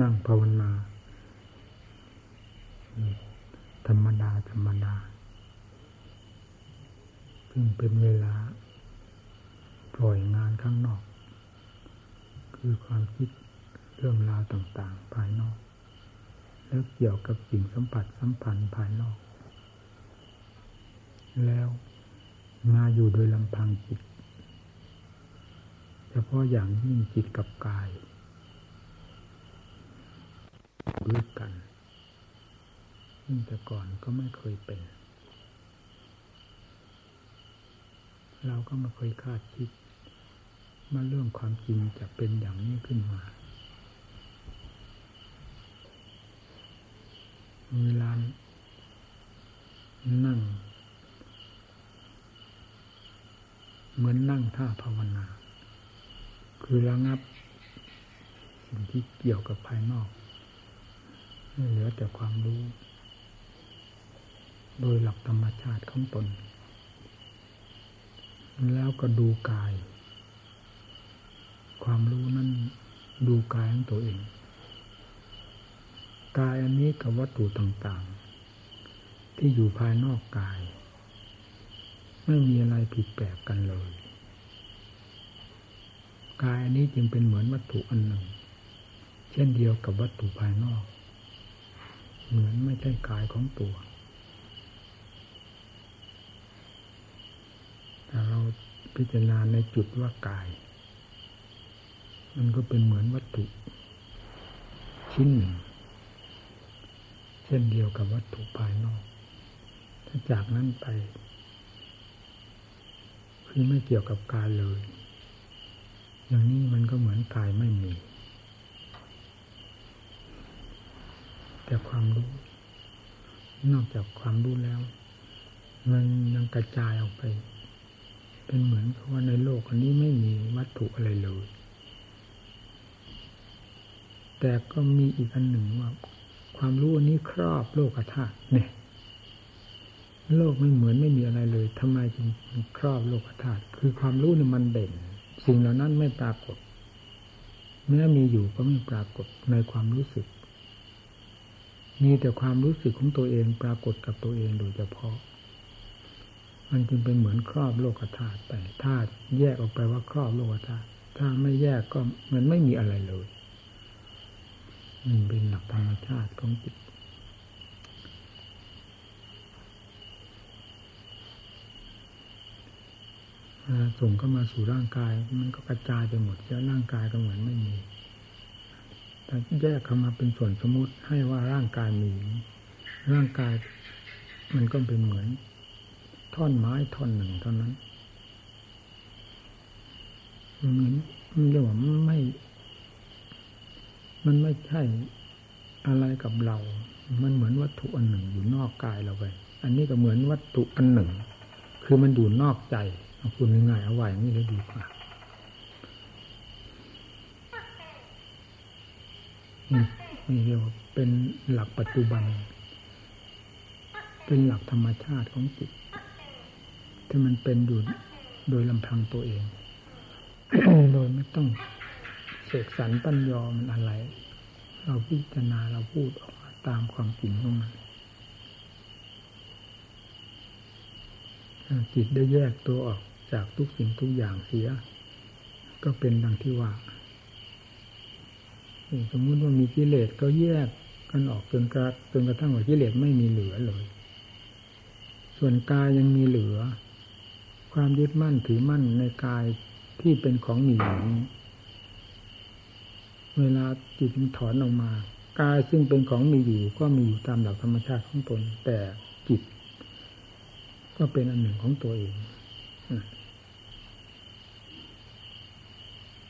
นั่งภาวนา ธรรมดา ธรรมดา ซึ่งเป็นเวลา ปล่อยงานข้างนอก คือความคิดเรื่องราวต่าง ๆ ภายนอก แล้วเกี่ยวกับสิ่งสัมผัสสัมพันธ์ภายนอก แล้วมาอยู่โดยลำพังจิตเฉพาะอย่างยิ่งจิตกับกาย ด้วยกันซึ่งแต่ก่อนก็ไม่เคยเป็น เราก็ไม่เคยคาดคิดมาเรื่องความจริงจะเป็นอย่างนี้ขึ้นมาเวลานั่ง เหมือนนั่งท่าภาวนา คือระงับ สิ่งที่เกี่ยวกับภายนอก เหลือแต่ความรู้ โดยหลักธรรมชาติของตน แล้วก็ดูกาย ความรู้นั้นดูกายของตัวเอง กายอันนี้กับวัตถุต่างๆ ที่อยู่ภายนอกกาย ไม่มีอะไรผิดแปลกกันเลย กายอันนี้จึงเป็นเหมือนวัตถุอันหนึ่ง เช่นเดียวกับวัตถุภายนอก เหมือนไม่ใช่กายของตัวแต่เราพิจารณาในจุดว่ากาย มันก็เป็นเหมือนวัตถุ ชิ้นหนึ่ง เช่นเดียวกับวัตถุภายนอก ถ้าจากนั้นไป คือไม่เกี่ยวกับกายเลย อย่างนี้มันก็เหมือนกายไม่มี แต่ความรู้ นอกจากความรู้แล้ว มันยังกระจายออกไป เป็นเหมือนว่าในโลกอันนี้ไม่มีวัตถุอะไรเลย แต่ก็มีอีกอันหนึ่งว่าความรู้อันนี้ครอบโลกธาตุเนี่ย โลกไม่เหมือนไม่มีอะไรเลยทำไมจึงครอบโลกธาตุคือความรู้เนี่ยมันเด่น สิ่งเหล่านั้นไม่ปรากฏแม้มีอยู่ก็ไม่ปรากฏในความรู้สึก มีแต่ความรู้สึกของตัวเองปรากฏกับตัวเองโดยเฉพาะ มันจึงเป็นเหมือนครอบโลกธาตุไปธาตุแยกออกไปว่าครอบโลกธาตุถ้าไม่แยกก็มันไม่มีอะไรเลยมันเป็นหลักธรรมชาติของจิตส่งเข้ามาสู่ร่างกาย มันก็กระจายไปหมดแล้วร่างกายก็เหมือนไม่มี แต่แยกเข้ามาเป็นส่วนสมมติให้ว่าร่างกายมี ร่างกายมันก็เป็นเหมือน ท่อนไม้ท่อนหนึ่งเท่านั้นเหมือนมันเรียกว่าไม่ มันไม่ใช่อะไรกับเรา มันเหมือนวัตถุอันหนึ่งอยู่นอกกายเราไป อันนี้ก็เหมือนวัตถุอันหนึ่ง คือมันอยู่นอกใจเอาคุณง่ายๆเอาไว้อย่างนี้เลยดีกว่า นี่เรียกว่าเป็นหลักปัจจุบัน เป็นหลักธรรมชาติของจิต ที่มันเป็นอยู่โดยลำพังตัวเอง โดยไม่ต้องเสกสรรปัญญอมันอะไร เราพิจารณาเราพูดออกมาตามความจริงของมันจิตได้แยกตัวออกจากทุกสิ่งทุกอย่างเสีย ก็เป็นดังที่ว่า สมมติว่ามีกิเลสก็แยกกันออกจนกระจนกระทั่งว่ากิเลสไม่มีเหลือเลย ส่วนกายยังมีเหลือ ความยึดมั่นถือมั่นในกายที่เป็นของมีอยู่นี้เวลาจิตถอนออกมากายซึ่งเป็นของมีอยู่ก็มีอยู่ตามหลักธรรมชาติของตน แต่จิต ก็เป็นอันหนึ่งของตัวเอง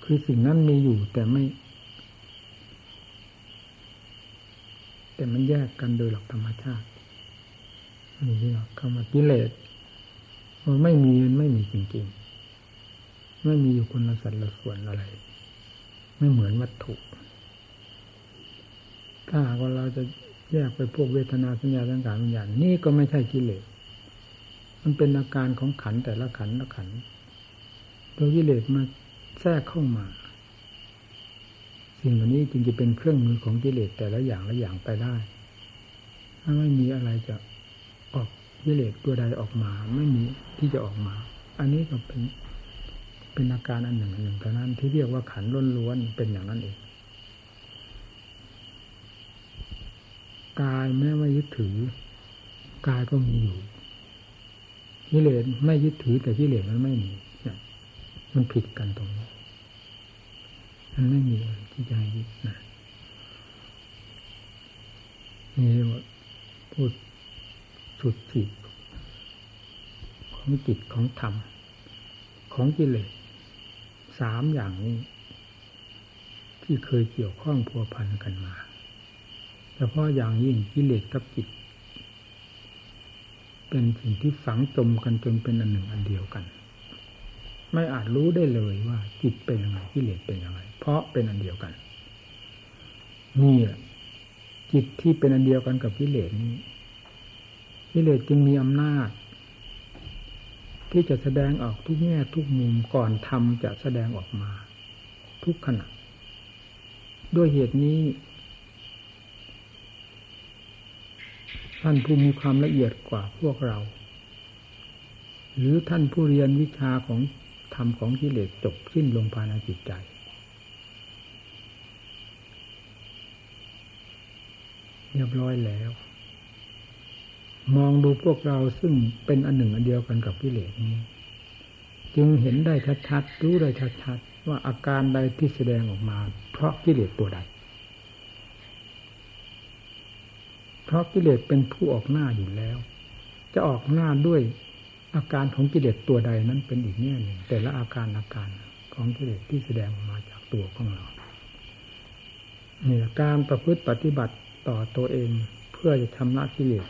คือสิ่งนั้นมีอยู่แต่ไม่ แต่มันแยกกันโดยหลักธรรมชาตินี่เรียกคำว่ากิเลสมันไม่มีมันไม่มีจริงๆ ไม่มีอยู่คนละสัดละส่วนอะไร ไม่เหมือนวัตถุ ถ้าว่าเราจะแยกไปพวกเวทนาสัญญาสังขารวิญญาณนี่ก็ไม่ใช่กิเลส มันเป็นอาการของขันแต่ละขันละขันตัวกิเลสมาแทรกเข้ามา สิ่งเหล่านี้จึงจะเป็นเครื่องมือของกิเลสแต่ละอย่างละอย่างไปได้ ถ้าไม่มีอะไรจะออกกิเลสตัวใดออกมา ไม่มีที่จะออกมา อันนี้ก็เป็นเป็นอาการอันหนึ่งอันหนึ่งเท่านั้นที่เรียกว่าขันล้วนเป็นอย่างนั้นเองกายแม้ไม่ยึดถือกายก็มีอยู่กิเลสไม่ยึดถือแต่กิเลสมันไม่มีมันผิดกันตรงนี้ มันไม่มีที่จะยึดนะนี่ว่าพูดสุดจิตของจิตของธรรม ของกิเลสสามอย่างนี้ ที่เคยเกี่ยวข้องพัวพันกันมาเฉพาะอย่างยิ่งกิเลสกับจิต เป็นสิ่งที่ฝังจมกันจนเป็นอันหนึ่งอันเดียวกัน ไม่อาจรู้ได้เลยว่าจิตเป็นยังไงกิเลสเป็นยังไงเพราะเป็นอันเดียวกัน นี่แหละจิตที่เป็นอันเดียวกันกับกิเลสนี้กิเลสจึงมีอำนาจ ที่จะแสดงออกทุกแง่ทุกมุมก่อนทำจะแสดงออกมา ทุกขณะด้วยเหตุนี้ท่านผู้มีความละเอียดกว่าพวกเรา หรือท่านผู้เรียนวิชาของ ธรรมของกิเลสจบสิ้นลงภายในจิตใจ เรียบร้อยแล้ว มองดูพวกเราซึ่งเป็นอันหนึ่งอันเดียวกันกับกิเลสนี้ จึงเห็นได้ชัดๆรู้ได้ชัดๆว่าอาการใดที่แสดงออกมา เพราะกิเลสตัวใด เพราะกิเลสเป็นผู้ออกหน้าอยู่แล้ว จะออกหน้าด้วย อาการของกิเลสตัวใดนั้นเป็นอีกแง่หนึ่งแต่ละอาการอาการของกิเลสที่แสดงออกมาจากตัวของเราเนี่ยการประพฤติปฏิบัติต่อตัวเองเพื่อจะทำละกิเลส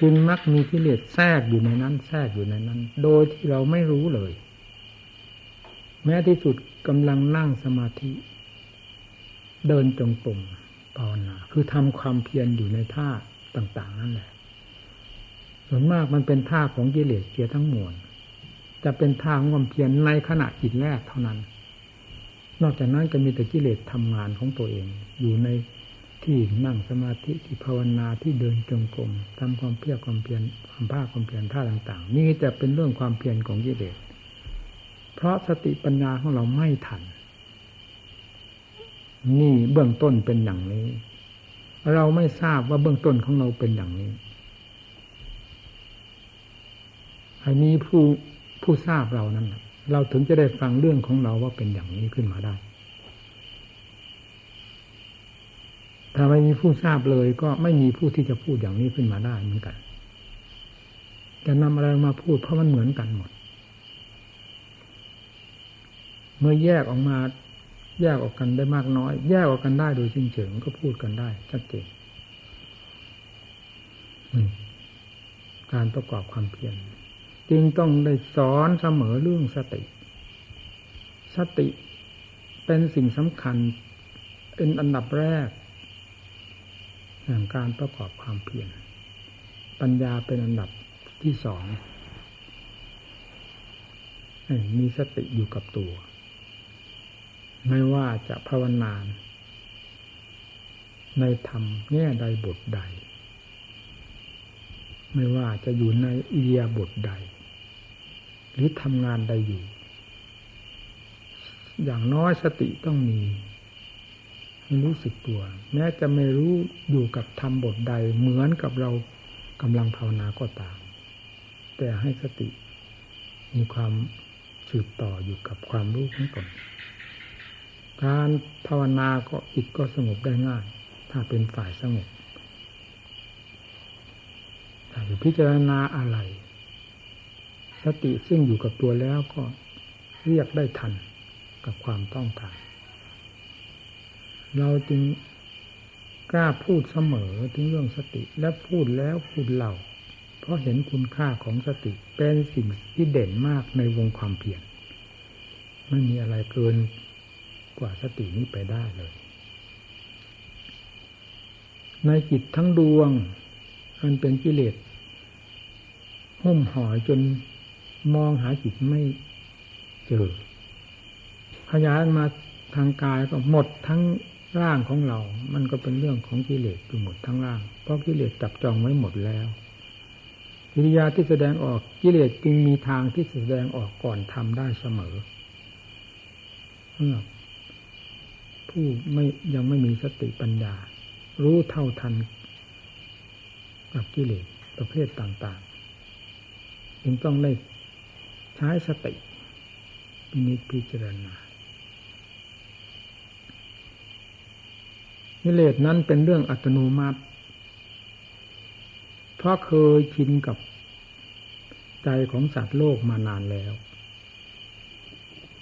จึงมักมีกิเลสแทรกอยู่ในนั้นแทรกอยู่ในนั้น โดยที่เราไม่รู้เลย แม้ที่สุดกำลังนั่งสมาธิ เดินจงกรมภาวนาคือทำความเพียรอยู่ในท่าต่าง ๆ นั่นแหละ ส่วนมากมันเป็นท่าของกิเลสเกียทั้งมวลจะเป็นท่าของความเพียรในขณะจิตแรกเท่านั้น นอกจากนั้นก็มีแต่กิเลสทำงานของตัวเอง อยู่ในที่นั่งสมาธิที่ภาวนาที่เดินจงกรมทำความเพียรความเพียรความภาคความเพียรท่าต่างๆ นี่จะเป็นเรื่องความเพียรของกิเลส เพราะสติปัญญาของเราไม่ทัน นี่เบื้องต้นเป็นอย่างนี้ เราไม่ทราบว่าเบื้องต้นของเราเป็นอย่างนี้ อันนี้ผู้ผู้ทราบเรานั้นเราถึงจะได้ฟังเรื่องของเราว่าเป็นอย่างนี้ขึ้นมาได้ ถ้าไม่มีผู้ทราบเลยก็ไม่มีผู้ที่จะพูดอย่างนี้ขึ้นมาได้เหมือนกัน จะนำอะไรมาพูดเพราะมันเหมือนกันหมด เมื่อแยกออกมาแยกออกกันได้มากน้อย แยกออกกันได้โดยสิ้นเชิงก็พูดกันได้ชัดเจนการประกอบความเพียร จึงต้องได้สอนเสมอเรื่องสติ สติเป็นสิ่งสำคัญเป็นอันดับแรกอย่งการประกอบความเพียรปัญญาเป็นอันดับที่สองมีสติอยู่กับตัว ไม่ว่าจะภาวนาในธรรมแง่ใดบทใด ไม่ว่าจะอยู่ในอิเดียบทใด หรือทำงานใดอยู่ อย่างน้อยสติต้องมีให้รู้สึกตัว แม้จะไม่รู้อยู่กับธรรมบทใดเหมือนกับเรากำลังภาวนาก็ตาม แต่ให้สติ มีความสืบต่ออยู่กับความรู้ของตนการภาวนาก็จิตก็สงบได้ง่าย ถ้าเป็นฝ่ายสงบถ้าจะพิจารณาอะไร สติซึ่งอยู่กับตัวแล้วก็เรียกได้ทันกับความต้องการเราจึงกล้าพูดเสมอถึงเรื่องสติและพูดแล้วพูดเล่าเพราะเห็นคุณค่าของสติเป็นสิ่งที่เด่นมากในวงความเพียรไม่มีอะไรเกินกว่าสตินี้ไปได้เลย ในจิตทั้งดวงมันเป็นกิเลสหุ้มห่อจน มองหาจิตไม่เจอขยายมาทางกายก็หมดทั้งร่างของเรา มันก็เป็นเรื่องของกิเลสอยู่หมดทั้งร่าง เพราะกิเลสจับจองไว้หมดแล้วกิริยาที่แสดงออกกิเลสจึงมีทางที่แสดงออกก่อนทำได้เสมอเมื่อผู้ไม่ยังไม่มีสติปัญญา รู้เท่าทันกับกิเลสประเภทต่างๆจึงต้องได้ ใช้สติพินิจพิจารณากิเลสนั้นเป็นเรื่องอัตโนมัติ เพราะเคยชินกับใจของสัตว์โลกมานานแล้ว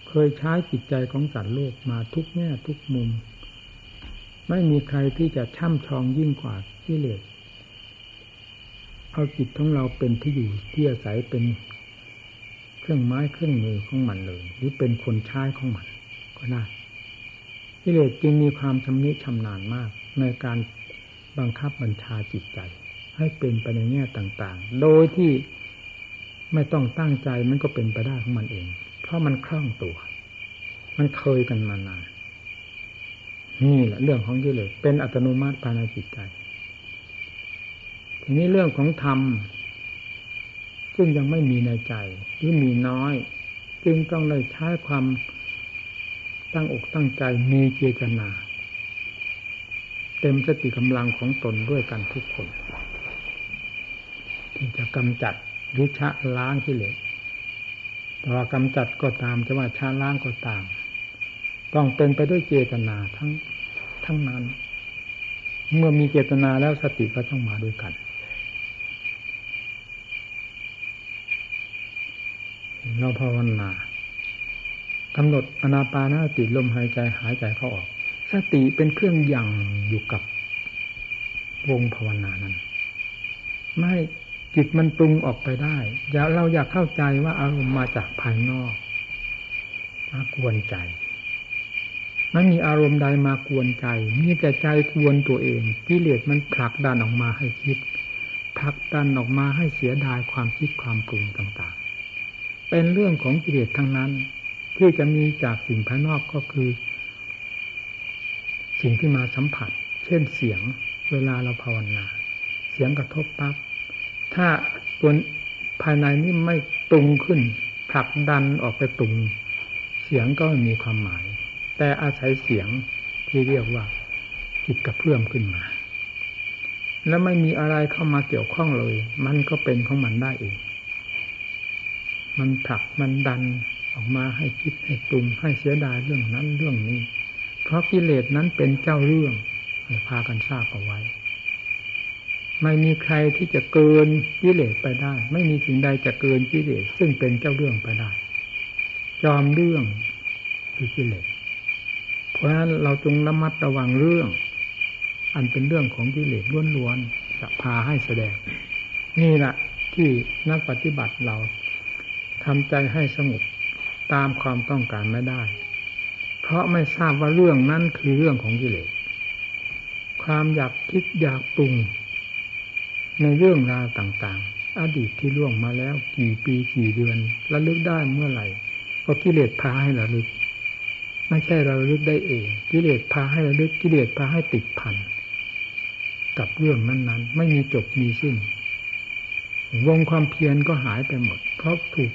เคยใช้จิตใจของสัตว์โลกมาทุกแง่ทุกมุม ไม่มีใครที่จะช่ำชองยิ่งกว่ากิเลส เอาจิตของเราเป็นที่อยู่ที่อาศัยเป็น เครื่องไม้เครื่องมือของมันเลย หรือเป็นคนใช้ของมัน ก็ได้กิเลสจึงมีความชำนิชำนาญมาก ในการบังคับบัญชาจิตใจ ให้เป็นไปในแง่ต่างๆ โดยที่ไม่ต้องตั้งใจมันก็เป็นไปได้ของมันเอง เพราะมันคล่องตัว มันเคยกันมานานนี่แหละเรื่องของกิเลสเป็นอัตโนมัติภายในจิตใจ ทีนี้เรื่องของธรรม ซึ่งยังไม่มีในใจหรือมีน้อย จึงต้องเลยใช้ความตั้งอกตั้งใจมีเจตนา เต็มสติกำลังของตนด้วยกันทุกคน ที่จะกำจัดหรือชะล้างที่เหลือแต่ว่ากำจัดก็ตามจะว่าชะล้างก็ตาม ต้องเป็นไปด้วยเจตนาทั้งทั้งนั้น เมื่อมีเจตนาแล้วสติก็ต้องมาด้วยกัน เราภาวนากำหนดอนาปานาติลมหายใจหายใจเข้าออก สติเป็นเครื่องยังอยู่กับวงภาวนานั้น ไม่จิตมันปรุงออกไปได้อย่าเราอยากเข้าใจว่าอารมณ์มาจากภายนอก มากวนใจไม่มีอารมณ์ใดมากวนใจ มีแต่ใจกวนตัวเองกิเลสมันผลักดันออกมาให้คิดผลักดันออกมาให้เสียดายความคิดความปรุงต่าง เป็นเรื่องของกิเลสทั้งนั้น ที่จะมีจากสิ่งภายนอกก็คือ สิ่งที่มาสัมผัส เช่นเสียงเวลาเราภาวนา เสียงกระทบปั๊บถ้าตัวภายในนี่ไม่ตรงขึ้นผลักดันออกไปตรงเสียงก็มีความหมาย แต่อาศัยเสียงที่เรียกว่าจิตกระเพื่อมขึ้นมา แล้วไม่มีอะไรเข้ามาเกี่ยวข้องเลย มันก็เป็นของมันได้เอง มันผลักมันดันออกมาให้คิดให้ปรุงให้เสียดายเรื่องนั้นเรื่องนี้ เพราะกิเลสนั้นเป็นเจ้าเรื่องให้พากันทราบเอาไว้ ไม่มีใครที่จะเกินกิเลสไปได้ ไม่มีสิ่งใดจะเกินกิเลสซึ่งเป็นเจ้าเรื่องไปได้ จอมเรื่องคือกิเลสเพราะฉะนั้นเราจงระมัดระวังเรื่อง อันเป็นเรื่องของกิเลสล้วนๆจะพาให้แสดง นี่แหละที่นักปฏิบัติเรา ทำใจให้สงบตามความต้องการไม่ได้ เพราะไม่ทราบว่าเรื่องนั้นคือเรื่องของกิเลส ความอยากคิดอยากปรุง ในเรื่องราวต่างๆ อดีตที่ล่วงมาแล้วกี่ปีกี่เดือนระลึกได้เมื่อไหร่ก็กิเลสพาให้ระลึก ไม่ใช่เราลึกได้เอง กิเลสพาให้ระลึกกิเลสพาให้ติดพันกับเรื่องนั้นๆ ไม่มีจบมีสิ้นวงความเพียรก็หายไปหมด เพราะถูก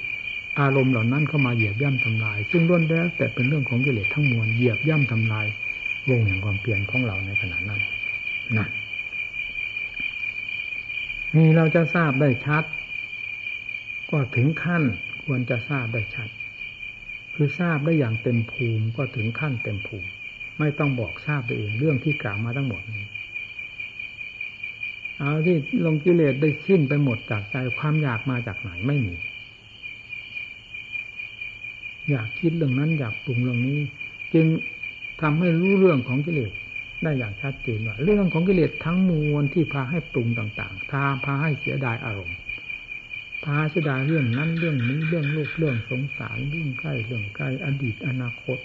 อารมณ์เหล่านั้นเข้ามาเหยียบย่ำทำลาย ซึ่งล้วนแล้วแต่เป็นเรื่องของกิเลสทั้งมวลเหยียบย่ำทำลายวงแห่งความเปลี่ยนของเราในขณะนั้นนั่นนี่เราจะทราบได้ชัด ก็ถึงขั้นควรจะทราบได้ชัด คือทราบได้อย่างเต็มภูมิก็ถึงขั้นเต็มภูมิ ไม่ต้องบอกทราบเองเรื่องที่กล่าวมาทั้งหมดนี้เอาที่ลงกิเลสได้สิ้นไปหมดจากใจความอยากมาจากไหนไม่มี อยากคิดเรื่องนั้นอยากปรุงเรื่องนี้ จึงทำให้รู้เรื่องของกิเลสได้อย่างชัดเจนว่าเรื่องของกิเลสทั้งมวลที่พาให้ปรุงต่างๆพาพาให้เสียดายอารมณ์พาเสียดายเรื่องนั้นเรื่องนี้เรื่องโลกเรื่องสงสารเรื่องใกล้เรื่องไกลอดีตอนาคต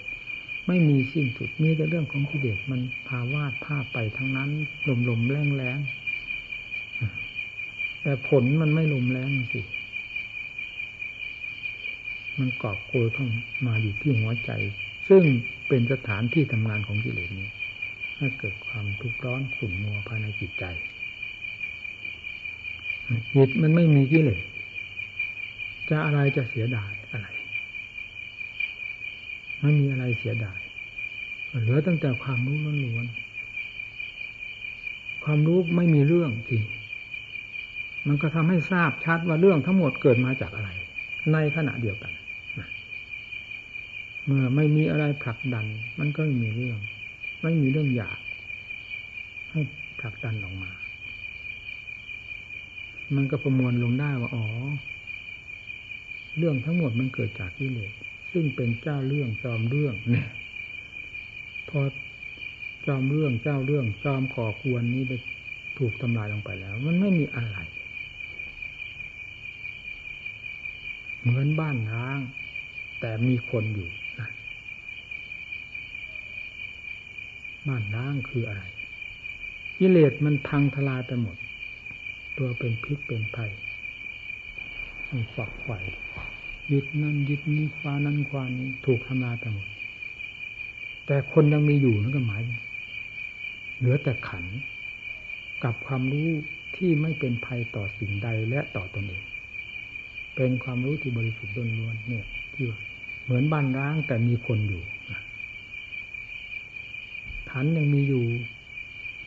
ไม่มีสิ้นสุดมีแต่เรื่องของกิเลสมันพาวาดภาพไปทั้งนั้นลมลมแรงแรงแต่ผลมันไม่ลมแรงสิ มันกอบโกยเข้ามาอยู่ที่หัวใจ ซึ่งเป็นสถานที่ทำงานของกิเลสนี้ให้เกิดความทุกข์ร้อนขุ่นมัวภายในจิตใจจิตมันไม่มีกิเลสจะอะไรจะเสียดายอะไรไม่มีอะไรเสียดายเหลือตั้งแต่ความรู้ล้วนความรู้ไม่มีเรื่องจริงมันก็ทำให้ทราบชัดว่าเรื่องทั้งหมดเกิดมาจากอะไร ในขณะเดียวกัน เมื่อไม่มีอะไรผลักดัน มันก็ไม่มีเรื่อง ไม่มีเรื่องอยาก ให้ผลักดันออกมา มันก็ประมวลลงได้ว่าอ๋อ เรื่องทั้งหมดมันเกิดจากกิเลสซึ่งเป็นเจ้าเรื่องจอมเรื่องเนี่ยพอจอมเรื่องเจ้าเรื่องจอมก่อควรนี้ไปถูกทำลายลงไปแล้ว มันไม่มีอะไร เหมือนบ้านร้าง แต่มีคนอยู่ บ้านร้างคืออะไรกิเลสมันพังทลายไปหมด ตัวเป็นพิษเป็นภัยมันฝักไฝ่ยึดนั่นยึดนี้คว้านั่นคว้านี้ถูกทำลายไปหมด แต่คนยังมีอยู่นั่นก็หมายเหลือแต่ขันกับความรู้ที่ไม่เป็นภัยต่อสิ่งใดและต่อตนเอง เป็นความรู้ที่บริสุทธิ์ล้วนๆเนี่ยที่เหมือนบ้านร้างแต่มีคนอยู่ ขันยังมีอยู่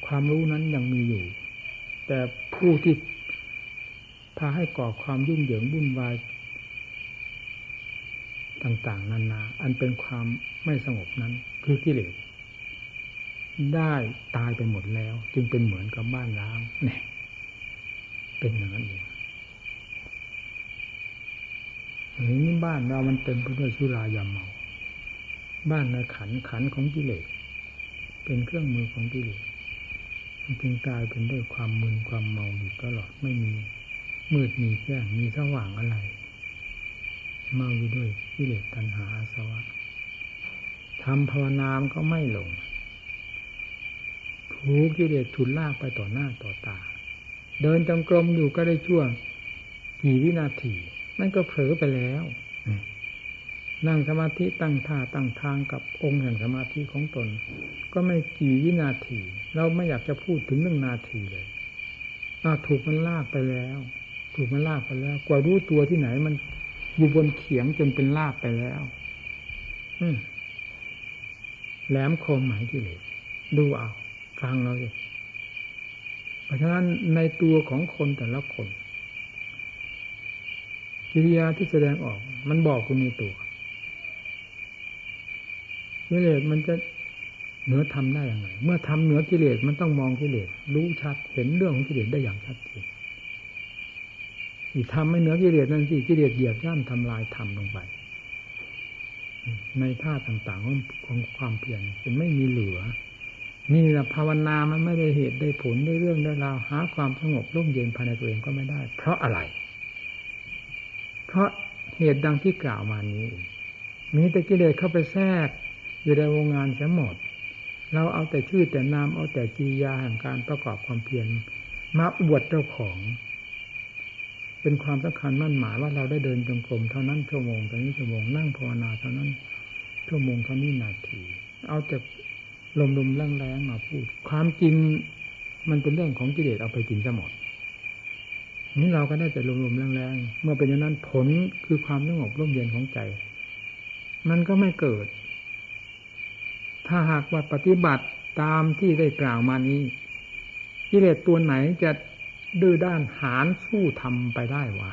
ความรู้นั้นยังมีอยู่ แต่ผู้ที่พาให้ก่อความยุ่งเหยิงวุ่นวายต่าง ๆ นานาอันเป็นความไม่สงบนั้น คือกิเลสได้ตายไปหมดแล้ว จึงเป็นเหมือนกับบ้านร้างเนี่ยเป็นอย่างนั้นเองอย่างนี้บ้านเรามันเต็มไปด้วยสุรายาเมา บ้านในขันขันของกิเลส เป็นเครื่องมือของกิเลสมันจึงกลายเป็นด้วยความมึนความเมาอยู่ตลอดไม่มีมืดมีแจ้งมีสว่างอะไร เมาอยู่ด้วยกิเลสตัณหาอาสวะทำภาวนามก็ไม่หลงถูกกิเลสฉุนลากไปต่อหน้าต่อตา เดินจงกรมอยู่ก็ได้ช่วงกี่วินาทีมันก็เผลอไปแล้ว นั่งสมาธิตั้งท่าตั้งทางกับองค์แห่งสมาธิของตน ก็ไม่กี่วินาที เราไม่อยากจะพูดถึงหนึ่งนาทีเลยถูกมันลากไปแล้ว ถูกมันลากไปแล้ว กว่ารู้ตัวที่ไหนมันอยู่บนเขียงจนเป็นลากไปแล้ว อืแหลมคมหมายที่เลยดูเอา ฟังเราสิเพราะฉะนั้นในตัวของคนแต่ละคนกิริยาที่แสดงออก มันบอกคุณในตัว กิเลสมันจะเหนือทำได้อย่างไร เมื่อทำเหนือกิเลสมันต้องมองกิเลสรู้ชัดเห็นเรื่องของกิเลสได้อย่างชัดเจนอีกทำไม่เหนือกิเลสนั่นสิกิเลสเหยียบย่ำทำลายทำลงไป ในท่าต่างๆของของความเพียรเป็นไม่มีเหลือ นี่แหละภาวนามันไม่ได้เหตุได้ผลได้เรื่องได้ราวหาความสงบร่มเย็นภายในตัวเองก็ไม่ได้ เพราะอะไร เพราะเหตุดังที่กล่าวมานี้ มีแต่กิเลสเข้าไปแทรก อยู่ในวงงานเสียหมด เราเอาแต่ชื่อแต่นามเอาแต่จียาแห่งการประกอบความเพียรมาอวดเจ้าของ เป็นความสำคัญมั่นหมายว่าเราได้เดินจงกรมเท่านั้นชั่วโมงเท่านี้ชั่วโมงนั่งภาวนาเท่านั้นชั่วโมงเท่านี้นาที เอาแต่ลมลมแรงแรงมาพูด ความจริงมันเป็นเรื่องของกิเลสเอาไปกินซะหมดนี้เราก็ได้แต่ลมลมแรงแรงเมื่อเป็นอย่างนั้นผลคือความสงบร่มเย็นของใจ มันก็ไม่เกิด ถ้าหากว่าปฏิบัติตามที่ได้กล่าวมานี้กิเลสตัวไหนจะดื้อด้านหานสู้ทำไปได้วะ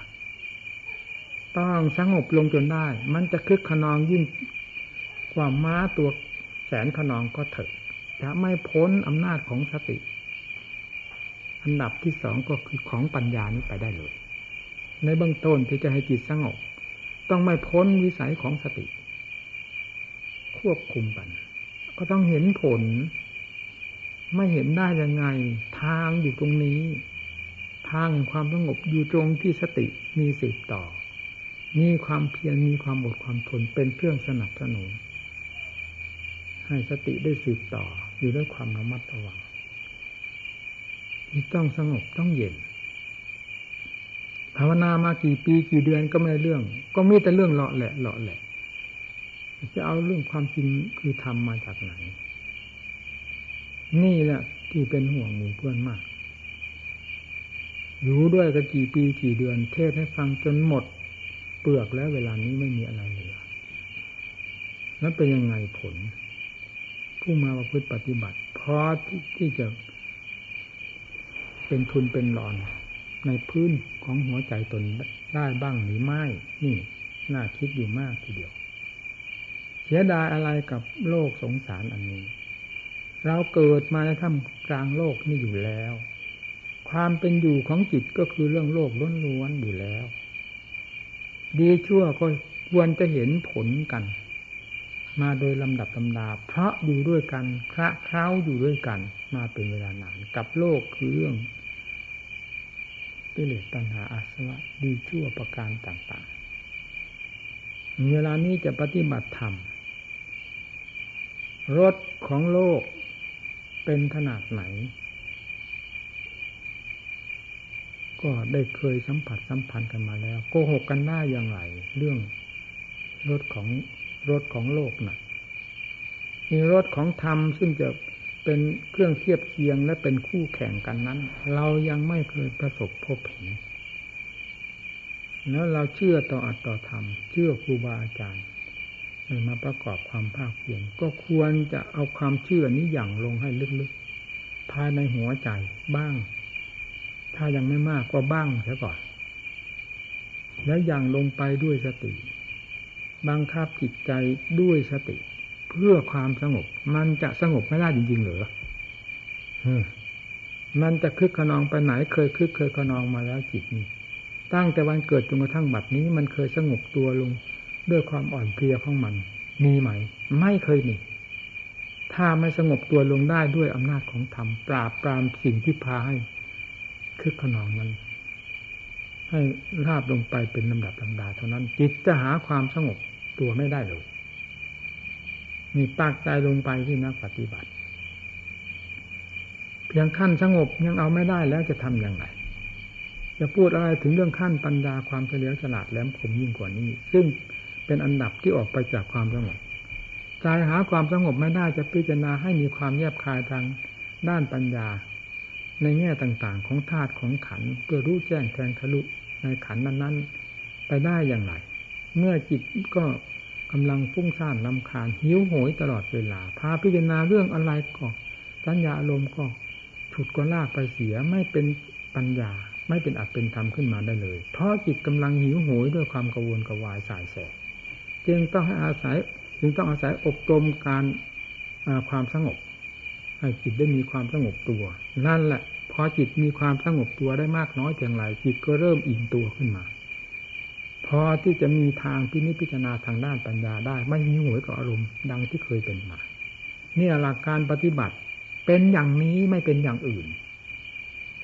ต้องสงบลงจนได้ มันจะคึกขนองยิ่งกว่าม้าตัวแสนขนองก็เถิดจะไม่พ้นอำนาจของสติ อันดับที่สองก็คือของปัญญานี้ไปได้เลย ในเบื้องต้นที่จะให้จิตสงบ ต้องไม่พ้นวิสัยของสติ ควบคุมกัน ก็ต้องเห็นผล ไม่เห็นได้ยังไง ทางอยู่ตรงนี้ ทางความสงบอยู่ตรงที่สติมีสืบต่อ มีความเพียรมีความอดความทนเป็นเครื่องสนับสนุน ให้สติได้สืบต่ออยู่ด้วยความระมัดระวังต้องสงบต้องเย็นภาวนามากี่ปีกี่เดือนก็ไม่เรื่อง ก็มีแต่เรื่องเลาะแหละเลาะแหละ จะเอาเรื่องความจริงคือทำมาจากไหน นี่แหละที่เป็นห่วงหมู่เพื่อนมาก อยู่ด้วยกันกี่ปีกี่เดือน เทศให้ฟังจนหมด เปลือกแล้วเวลานี้ไม่มีอะไรเหลือแล้วเป็นยังไงผล ผู้มาประพฤติปฏิบัติเพราะที่จะเป็นทุนเป็นหลอน ในพื้นของหัวใจตนได้บ้างหรือไม่ นี่ น่าคิดอยู่มากทีเดียว สียดายอะไรกับโลกสงสารอันนี้ เราเกิดมาในถ้ำกลางโลกนี่อยู่แล้ว ความเป็นอยู่ของจิตก็คือเรื่องโลกล้นล้วนอยู่แล้ว ดีชั่วก็ควรจะเห็นผลกัน มาโดยลำดับตำดาเพราะอยู่ด้วยกันคระเคล้าอยู่ด้วยกัน มาเป็นเวลานานกับโลกคือเรื่องกิเลสตัณหาอาสวะดีชั่วประการต่างๆเวลานี้จะปฏิบัติธรรม รถของโลกเป็นขนาดไหน ก็ได้เคยสัมผัสสัมพันธ์กันมาแล้ว โกหกกันได้อย่างไร เรื่องรถของรถของโลกนะ่ะมีรถของธรรมซึ่งจะเป็นเครื่องเทียบเคียงและเป็นคู่แข่งกันนั้น เรายังไม่เคยประสบพบเห็นแล้วเราเชื่อต่ออัตต่อธรรม เชื่อครูบาอาจารย์ มาประกอบความภาคเพียรก็ควรจะเอาความเชื่อนี้อย่างลงให้ลึกๆภายในหัวใจบ้าง ถ้ายังไม่มากก็บ้างเสียก่อน แล้วอย่างลงไปด้วยสติ บังคับจิตใจด้วยสติ เพื่อความสงบ มันจะสงบไม่ได้จริงๆ เหรอมันจะคึกขนองไปไหนเคยคึกเคยขนองมาแล้วจิตนี้ตั้งแต่วันเกิดจนกระทั่งบัดนี้มันเคยสงบตัวลง ด้วยความอ่อนเพลียของมัน มีไหม ไม่เคยมีถ้าไม่สงบตัวลงได้ด้วยอำนาจของธรรมปราบปรามสิ่งที่พาให้คึกขนองนั้นให้ราบลงไปเป็นลำดับลำดาเท่านั้น จิตจะหาความสงบตัวไม่ได้เลยมีปากใจลงไปที่นักปฏิบัติ เพียงขั้นสงบยังเอาไม่ได้แล้วจะทำอย่างไรจะพูดอะไรถึงเรื่องขั้นปัญญาความเฉลียวฉลาดแหลมคมยิ่งกว่านี้ ซึ่ง เป็นอันดับที่ออกไปจากความสงบใจหาความสงบไม่ได้จะพิจารณาให้มีความแยบคายทางด้านปัญญา ในแง่ต่างๆ ของธาตุของขันเพื่อรู้แจ้งแทงทะลุในขันนั้นๆ ไปได้อย่างไร เมื่อจิตก็กำลังฟุ้งซ่านลำคาญหิวโหยตลอดเวลา พาพิจารณาเรื่องอะไรก็สัญญาอารมณ์ก็ฉุดก็ลากไปเสียไม่เป็นปัญญา ไม่เป็นอัตเป็นธรรมขึ้นมาได้เลย เพราะจิตกำลังหิวโหยด้วยความกระวนกระวายสายแส จึงต้องให้อาศัย จึงต้องอาศัยอบรมการความสงบ ให้จิตได้มีความสงบตัว นั่นแหละพอจิตมีความสงบตัวได้มากน้อยเพียงไรจิตก็เริ่มอิ่มตัวขึ้นมา พอที่จะมีทางพินิจพิจารณาทางด้านปัญญาได้ ไม่มีหวยกับอารมณ์ดังที่เคยเป็นมานี่หลักการปฏิบัติเป็นอย่างนี้ไม่เป็นอย่างอื่น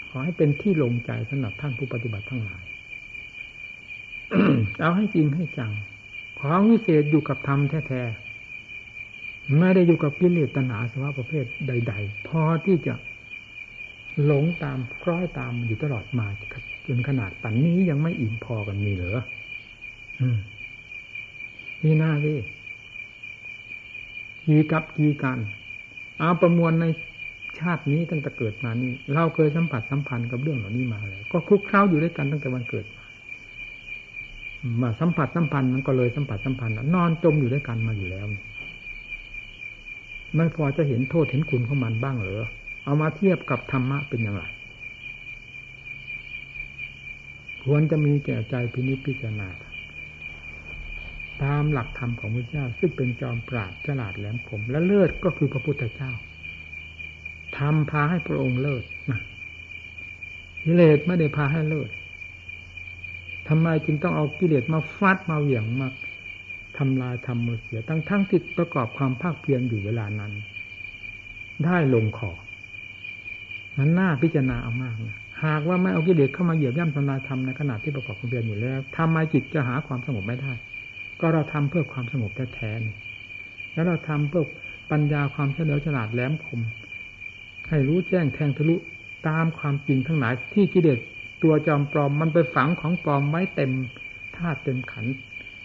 ขอให้เป็นที่ลงใจสำหรับท่านผู้ปฏิบัติทั้งหลาย เอาให้จริงให้จัง ของวิเศษอยู่กับธรรมแท้ๆไม่ได้อยู่กับกิเลสตัณหาสภาวะประเภทใด ๆ พอที่จะหลงตามคล้อยตามอยู่ตลอดมาจนขนาดปันนี้ยังไม่อิ่มพอกันมีเหรอนี่หน้าสิกีกับกีกันเอาประมวลในชาตินี้ตั้งแต่เกิดมานี่เราเคยสัมผัสสัมพันธ์กับเรื่องเหล่านี้มาแล้ว ก็คุกเข้าอยู่ด้วยกันตั้งแต่วันเกิด มาสัมผัสสัมพันธ์มันก็เลยสัมผัสสัมพันธ์นอนจมอยู่ด้วยกันมาอยู่แล้วไม่พอจะเห็นโทษเห็นคุณของมันบ้างเหรอเอามาเทียบกับธรรมะเป็นอย่างไรควรจะมีแก่ใจพินิจพิจารณาตามหลักธรรมของพระเจ้า ซึ่งเป็นจอมปราดฉลาดแหลมคมและเลิศก็คือพระพุทธเจ้าทำพาให้พระองค์เลิศนะกิเลสไม่ได้พาให้เลิศ ทำไมจึงต้องเอากิเลสมาฟัดมาเหวี่ยงมาทำลายทำมือเสียตั้งทั้งที่ประกอบความภาคเพียรอยู่เวลานั้น ได้ลงคอนั้นน่าพิจารณาเอามากนะหากว่าไม่เอากิเลสเข้ามาเหยียบย่ำทำลายธรรมในขณะที่ประกอบความเพียรอยู่แล้วทำไมจิตจะหาความสงบไม่ได้ ก็เราทำเพื่อความสงบแท้ๆนี่แล้วเราทำเพื่อปัญญาความเฉลียวฉลาดแหลมคม ให้รู้แจ้งแทงทะลุตามความจริงทั้งหลายที่กิเลส ตัวจอมปลอมมันไปฝังของปลอมไว้เต็มธาตุเต็มขัน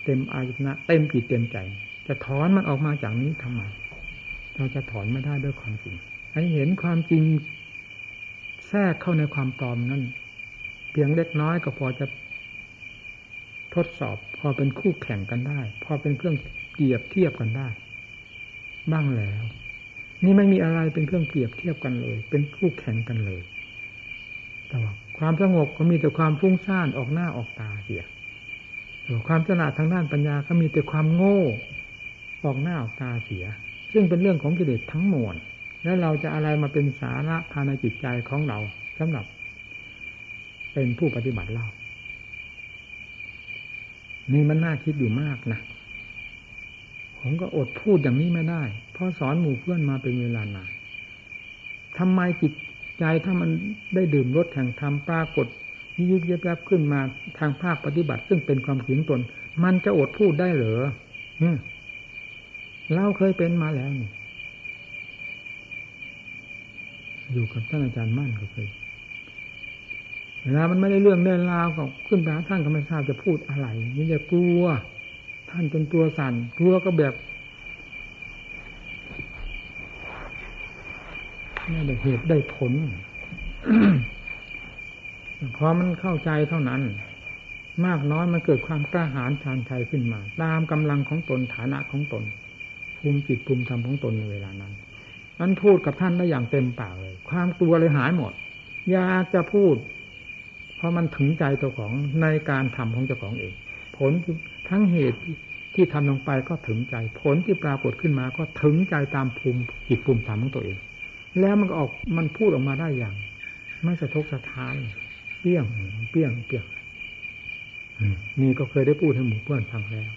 เต็มอายตนะเต็มจิตเต็มใจ จะถอนมันออกมาจากนี้ทำไมเราจะถอนไม่ได้ด้วยความจริงให้เห็นความจริงแทรกเข้าในความปลอมนั้นเพียงเล็กน้อยก็พอจะทดสอบ พอเป็นคู่แข่งกันได้ พอเป็นเครื่องเปรียบเทียบกันได้ บ้างแล้ว นี่ไม่มีอะไรเป็นเครื่องเปรียบเทียบกันเลย เป็นคู่แข่งกันเลยแต่ว่า ความสงบก็มีแต่ความฟุ้งซ่านออกหน้าออกตาเสียความฉลาดทางด้านปัญญาก็มีแต่ความโง่ ออกหน้าออกตาเสีย ซึ่งเป็นเรื่องของกิเลสทั้งมวลแล้วเราจะอะไรมาเป็นสาระภายในจิตใจของเราสำหรับ เป็นผู้ปฏิบัติเรานี่มันน่าคิดอยู่มากนะผมก็อดพูดอย่างนี้ไม่ได้ เพราะสอนหมู่เพื่อนมาเป็นเวลานานทำไมจิต ใจถ้ามันได้ดื่มรสแห่งธรรมปรากฏยิบยับยับขึ้นมาทางภาคปฏิบัติ ซึ่งเป็นความขึงตน มันจะอดพูดได้เหรอเราเคยเป็นมาแล้วนี่อยู่กับท่านอาจารย์มั่นก็เคยเวลามันไม่ได้เรื่องได้ราวก็ขึ้นไปหาท่านก็ไม่ทราบจะพูดอะไรนี่จะกลัว ท่านจนตัวสั่นกลัวก็แบบ ไม่ได้เหตุได้ผลพอมันเข้าใจเท่านั้น มากน้อยมันเกิดความกล้าหาญชาญชัยขึ้นมา ตามกำลังของตนฐานะของตน ภูมิจิตภูมิธรรมของตนในเวลานั้นนั้นพูดกับท่านได้อย่างเต็มปากเลย ความกลัวเลยหายหมด อยากจะพูด เพราะมันถึงใจตัวของในการทำของเจ้าของเอง ผลทั้งเหตุที่ทำลงไปก็ถึงใจ ผลที่ปรากฏขึ้นมาก็ถึงใจตามภูมิจิตภูมิธรรมของตัวเอง แล้วมันก็ออกมันพูดออกมาได้อย่าง ไม่สะทกสะท้านเปี้ยงเปี้ยงเปี้ยงนี่ก็เคยได้พูดให้หมู่เพื่อนฟังแล้ว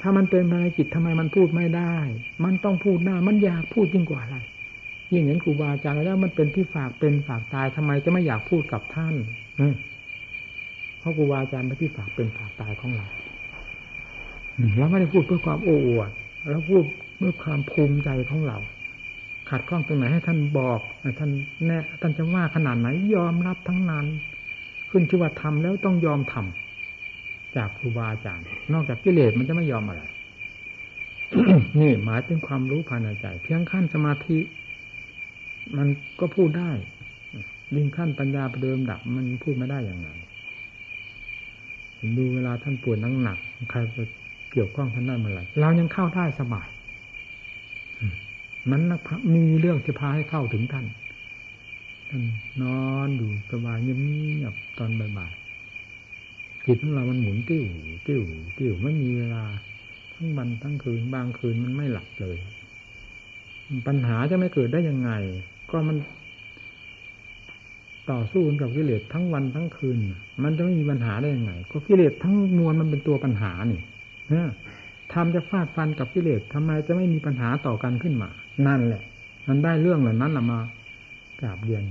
ถ้ามันเป็นภายในจิตทำไมมันพูดไม่ได้ มันต้องพูดหน้า มันอยากพูดยิ่งกว่าอะไร ยิ่งเห็นครูบาอาจารย์แล้วมันเป็นที่ฝากเป็นฝากตายทำไมจะไม่อยากพูดกับท่านเพราะครูบาอาจารย์เป็นที่ฝากเป็นฝากตายของเราเราไม่ได้พูดเพื่อความโอ้อวดเราพูดเพื่อความภูมิใจของเรา ขัดข้องตรงไหนให้ท่านบอกท่านแน่ท่านจะว่าขนาดไหนยอมรับทั้งนั้นขึ้นชื่อว่าทำแล้วต้องยอมทำจากครูบาอาจารย์นอกจากกิเลสมันจะไม่ยอมอะไรนี่หมายถึงความรู้ภายในใจ เพียงขั้นสมาธิ มันก็พูดได้ยิ่งขั้นปัญญาประเดิมดับ มันพูดไม่ได้อย่างไรดูเวลาท่านป่วดนั่งหนักใครจะเกี่ยวข้องท่านได้เมื่อไหร่เรายังเข้าได้สบาย มันนักมีเรื่องจะพาให้เข้าถึงท่านท่านนอนอยู่สบายเงียบๆตอนบ่ายๆจิตของเรามันหมุนติ้วติ้วติ้วไม่มีเวลา ทั้งวันทั้งคืนบางคืนมันไม่หลับเลย ปัญหาจะไม่เกิดได้ยังไง ก็มัน ต่อสู้กับกิเลสทั้งวันทั้งคืน มันจะไม่มีปัญหาได้ยังไง ก็กิเลสทั้งมวลมันเป็นตัวปัญหานี่นะทำจะฟาดฟันกับกิเลสทำไมจะไม่มีปัญหาต่อกันขึ้นมา นั่นแหละ มันได้เรื่องเหล่านั้นละมากราบเรียน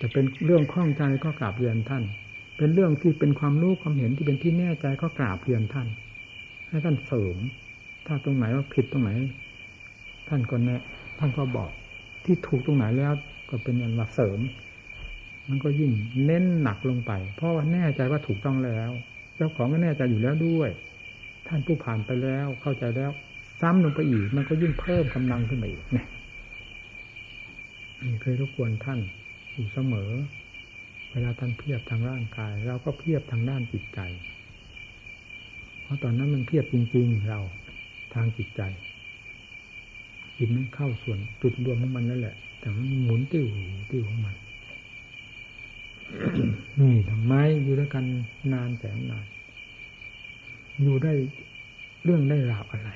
จะเป็นเรื่องข้องใจก็กราบเรียนท่าน เป็นเรื่องที่เป็นความรู้ความเห็นที่เป็นที่แน่ใจก็กราบเรียนท่าน ให้ท่านเสริม ถ้าตรงไหนว่าผิดตรงไหน ท่านก็แนะท่านก็บอก ที่ถูกตรงไหนแล้วก็เป็นอันว่าเสริม มันก็ยิ่งเน้นหนักลงไป เพราะว่าแน่ใจว่าถูกต้องแล้ว เจ้าของก็แน่ใจอยู่แล้วด้วย ท่านผู้ผ่านไปแล้วเข้าใจแล้ว ซ้ำลงไปอีก มันก็ยิ่งเพิ่มกำลังขึ้นไปอีกเนี่ยเคยรบกวนท่านอยู่เสมอ เวลาท่านเพียบทางร่างกาย เราก็เพียบทางด้านจิตใจ เพราะตอนนั้นมันเพียบจริง ๆ เราทางจิตใจจิตมันเข้าส่วนจุดรวมของมันนั่นแหละ แต่มันหมุนติ้วติ้วของมันนี่ทำไมอยู่ด้วยกันนานแสนนานอยู่ได้เรื่องได้ราวอะไร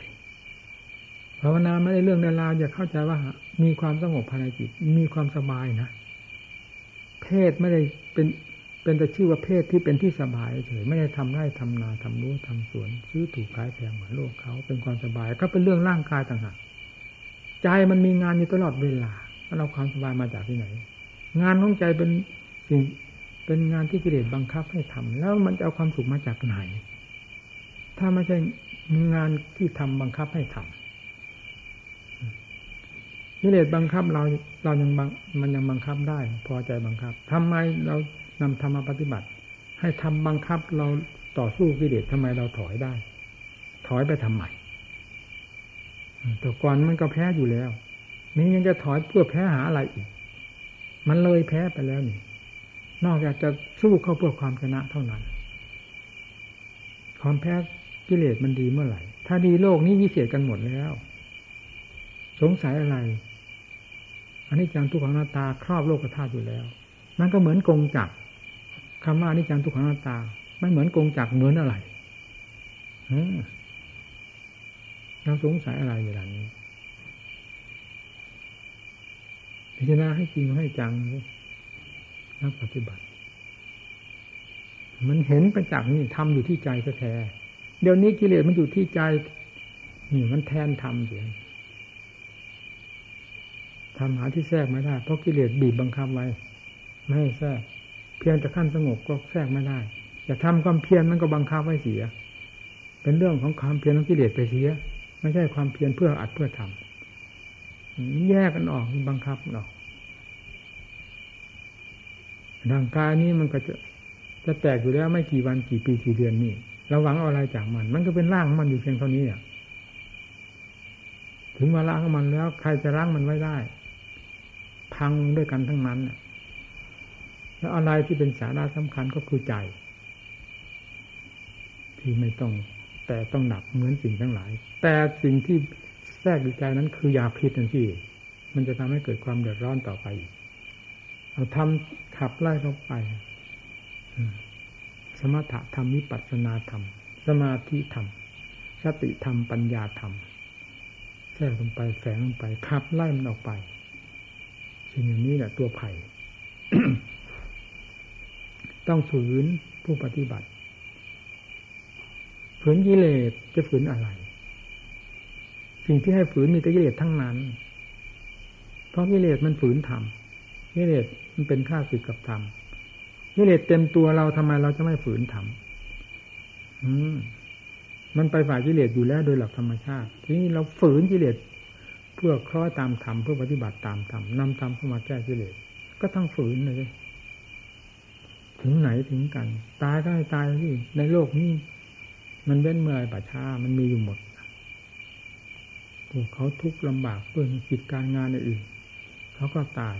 ภาวนาไม่ได้เรื่องได้ราวอย่าเข้าใจว่า มีความสงบภายในจิต มีความสบายนะเพศไม่ได้เป็นเป็นแต่ชื่อว่าเพศที่เป็นที่สบายเฉยไม่ได้ทำไร่ทำนาทำรู้ทำสวน ซื้อถูกขายแพงเหมือนโลกเขาเป็นความสบาย ก็เป็นเรื่องร่างกายต่างหากใจมันมีงานอยู่ตลอดเวลาเราความสบายมาจากที่ไหน งานของใจเป็นสิ่งเป็นงานที่กิเลสบังคับให้ทำแล้วมันจะเอาความสุขมาจากไหน ถ้าไม่ใช่งานที่ทำบังคับให้ทำ กิเลสบังคับเราเรายังบังมันยังบังคับได้ พอใจบังคับทำไมเรานำธรรมปฏิบัติ ให้ทำบังคับเราต่อสู้กิเลสทำไมเราถอยได้ ถอยไปทำไมแต่ก่อนมันก็แพ้อยู่แล้ว นี่ยังจะถอยเพื่อแพ้หาอะไรอีก มันเลยแพ้ไปแล้วนี่ นอกจากจะสู้เข้าเพื่อความชนะเท่านั้น ความแพ้กิเลสมันดีเมื่อไหร่ ถ้าดีโลกนี้วิเศษกันหมดแล้ว สงสัยอะไร อันนี้จังทุกขังหน้าตาครอบโลกธาตุอยู่แล้ว มันก็เหมือนกงจักรคำว่าอนิจจังทุกขังหน้าตาไม่เหมือนกงจักรเหมือนอะไรเราสงสัยอะไรเวลานี้พิจารณาให้จริงให้จังนักปฏิบัติ มันเห็นประจักษ์นี่ทำอยู่ที่ใจแท้เดี๋ยวนี้กิเลสมันอยู่ที่ใจนี่มันแทนทำเสีย ทำหาที่แทรกไม่ได้ เพราะกิเลสบีบบังคับไว้ ไม่ให้แทรกเพียงแต่ขั้นสงบก็แทรกไม่ได้จะทำความเพียรมันก็บังคับไว้เสีย เป็นเรื่องของความเพียรของกิเลสไปเสีย ไม่ใช่ความเพียรเพื่ออัดเพื่อทำแยกกันออกบังคับออกร่างกายนี้มันก็จะจะแตกอยู่แล้วไม่กี่วันกี่ปีกี่เดือนนี่เราหวังอะไรจากมัน มันก็เป็นร่างของมันอยู่เพียงเท่านี้อะถึงมาล้างมันแล้ว ใครจะล้างมันไว้ได้ พังด้วยกันทั้งนั้นแล้วอะไรที่เป็นสาระสำคัญก็คือใจ ที่ไม่ต้อง แต่ต้องหนักเหมือนสิ่งทั้งหลาย แต่สิ่งที่แทรกอยู่ใจนั้นคือยาพิษนั่นที่ มันจะทำให้เกิดความเดือดร้อนต่อไปเราทำขับไล่เข้าไป สมถะธรรมวิปัสสนาธรรม สมาธิธรรม สติธรรม ปัญญาธรรมแทรกลงไปแฝงลงไปขับไล่มันออกไป สิ่งอย่างนี้แหละตัวไผ่ต้องฝืนผู้ปฏิบัติ ฝืนกิเลสจะฝืนอะไร สิ่งที่ให้ฝืนมีแต่กิเลสทั้งนั้น เพราะกิเลสมันฝืนธรรมกิเลสมันเป็นข้าศึกกับธรรมกิเลสเต็มตัวเราทำไมเราจะไม่ฝืนทำอืมมันไปฝ่ายกิเลสอยู่แล้วโดยหลักธรรมชาติ ทีนี้เราฝืนกิเลส พื่อคล้อยตามธรรมเพื่อปฏิบัติตามธรรมนำธรรมเข้ามาแก้กิเลสก็ต้องฝืนเลย ถึงไหนถึงกัน ตายก็ให้ตายที่ในโลกนี้ มันเว้นเมื่อไรป่าชามันมีอยู่หมดพวกเขาทุกข์ลำบากเพื่อกิจการงานอื่นเขาก็ตาย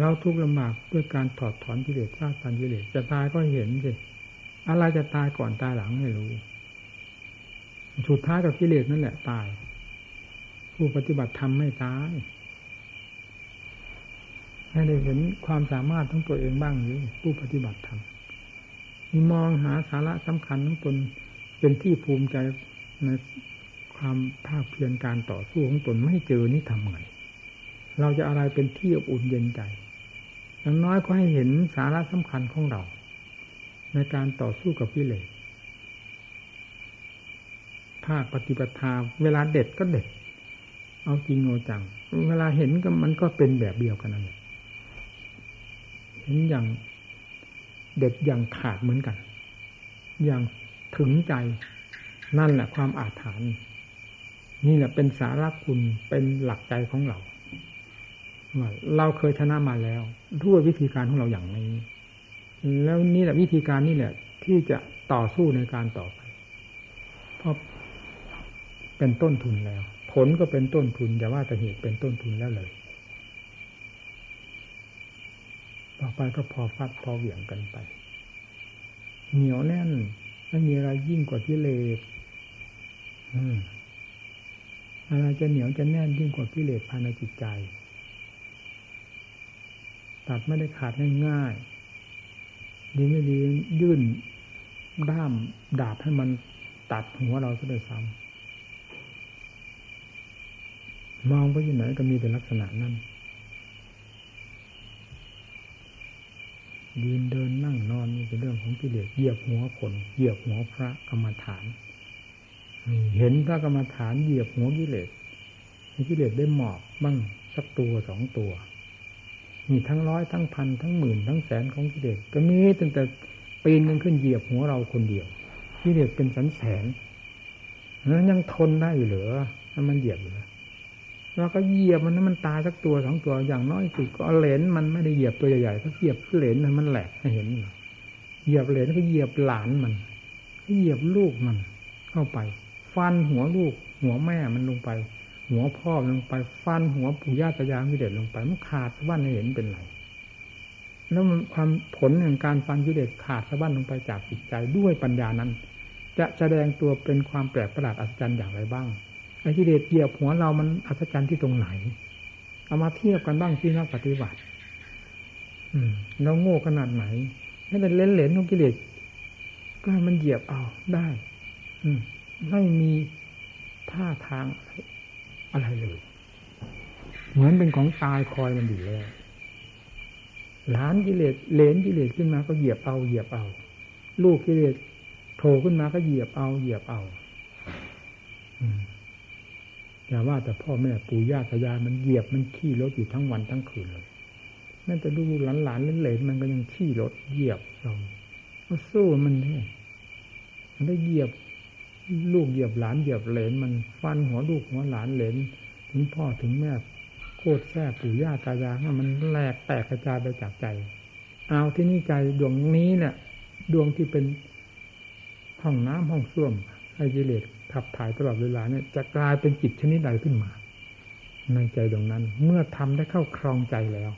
เราทุกข์ลำบากด้วยการถอดถอนกิเลสสร้างสันกิเลสจะตายก็เห็นสิอะไรจะตายก่อนตายหลังไม่รู้ สุดท้ายกับกิเลสนั่นแหละตาย ผู้ปฏิบัติธรรมไม่ตายให้ได้เห็นความสามารถของตัวเองบ้างหรือผู้ปฏิบัติธรรมมีมองหาสาระสำคัญของตนเป็นที่ภูมิใจในความภาคเพียรการต่อสู้ของตนไม่เจอนี่ทำไงเราจะอะไรเป็นที่อบอุ่นเย็นใจอย่างน้อยก็ให้เห็นสาระสำคัญของเรา ในการต่อสู้กับกิเลส ภาคปฏิปทา เวลาเด็ดก็เด็ด เอาจริงเอาจัง เวลาเห็นก็มันก็เป็นแบบเดียวกันนั่นแหละเห็นอย่างเด็ดอย่างขาดเหมือนกัน อย่างถึงใจนั่นแหละความอาถรรพ์นี่แหละเป็นสาระคุณเป็นหลักใจของเราว่าเราเคยชนะมาแล้วด้วยวิธีการของเราอย่างนี้ แล้วนี่แหละวิธีการนี่แหละที่จะต่อสู้ในการต่อไปเพราะ เป็นต้นทุนแล้ว ผลก็เป็นต้นทุนอย่าว่าแต่เหตุเป็นต้นทุนแล้วเลยต่อไปก็พอฟัดพอเหวี่ยงกันไป เหนียวแน่นไม่มีอะไรยิ่งกว่ากิเลสอะไรจะเหนียวจะแน่นยิ่งกว่ากิเลสภายในจิตใจ ตัดไม่ได้ขาดง่ายๆดีไม่ดียื่นด้ามดาบให้มันตัดหัวเราซะด้วยซ้ำ มองไปที่ไหนก็มีแต่ลักษณะนั้นยืนเดินนั่งนอนนี่เป็นเรื่องของกิเลสเหยียบหัวคนเหยียบหัวพระกรรมฐานเห็นพระกรรมฐานเหยียบหัวกิเลสกิเลสได้หมอบบ้างสักตัวสองตัวมีทั้งร้อยทั้งพันทั้งหมื่นทั้งแสนของกิเลสก็มีตั้งแต่ปีนกันขึ้นเหยียบหัวเราคนเดียวกิเลสเป็นสันแสนแล้วยังทนได้อยู่เหรอถ้ามันเหยียบอยู่ เราก็เหยียบมันนั้นมันตายสักตัวสองตัวอย่างน้อยสุดก็เหรนมันไม่ได้เหยียบตัวใหญ่ๆก็เหยียบเหรนมันแหลกให้เห็นเหยียบเหรนก็เหยียบหลานมันเหยียบลูกมัน เข้าไป ฟันหัวลูก หัวแม่มันลงไป หัวพ่อลงไป ฟันหัวปู่ย่าตายายกิเลสลงไปมันขาดสะบั้นให้เห็นเป็นไรแล้วมันความผลแห่งการฟันกิเลสขาดสะบั้นลงไปจากจิตใจด้วยปัญญานั้น จะแสดงตัวเป็นความแปลกประหลาดอัศจรรย์อย่างไรบ้าง ไอ้กิเลสเหยียบหัวเรามันอัศจรรย์ที่ตรงไหน เอามาเทียบกันบ้างที่นักปฏิบัติ อืมเราโง่ขนาดไหนให้เป็นเล่นเหลนของกิเลสก็มันเหยียบเอาได้ อืมไม่มีท่าทางอะไรเลยเหมือนเป็นของตายคอยมันอยู่แล้วหลานกิเลสเลนกิเลสขึ้นมาก็เหยียบเอา เหยียบเอา ลูกกิเลสโผล่ขึ้นมาก็เหยียบเอา เหยียบเอา อ ย่าว่าแต่พ่อแม่ปู่ย่าตายายมันเหยียบมันขี้รถอยู่ทั้งวันทั้งคืนเลยแม้แต่ลูกหลานหลานเลนมันก็ยังขี้รถเหยียบเราก็สู้มันเนี่ยมันได้เหยียบลูกเหยียบหลานเหยียบเหลนมันฟันหัวลูกหัวหลานเหลนถึงพ่อถึงแม่โคตรแท้ปู่ย่าตายายมันแหลกแตกกระจายไปจากใจ เอาที่นี่ใจดวงนี้เนี่ยดวงที่เป็นห้องน้ำห้องส้วมไอ้กิเลส ขับถ่ายตลอดเวลาเนี่ยจะกลายเป็นจิตชนิดใดขึ้นมาในใจดวงนั้น เมื่อทำได้เข้าครองใจแล้ว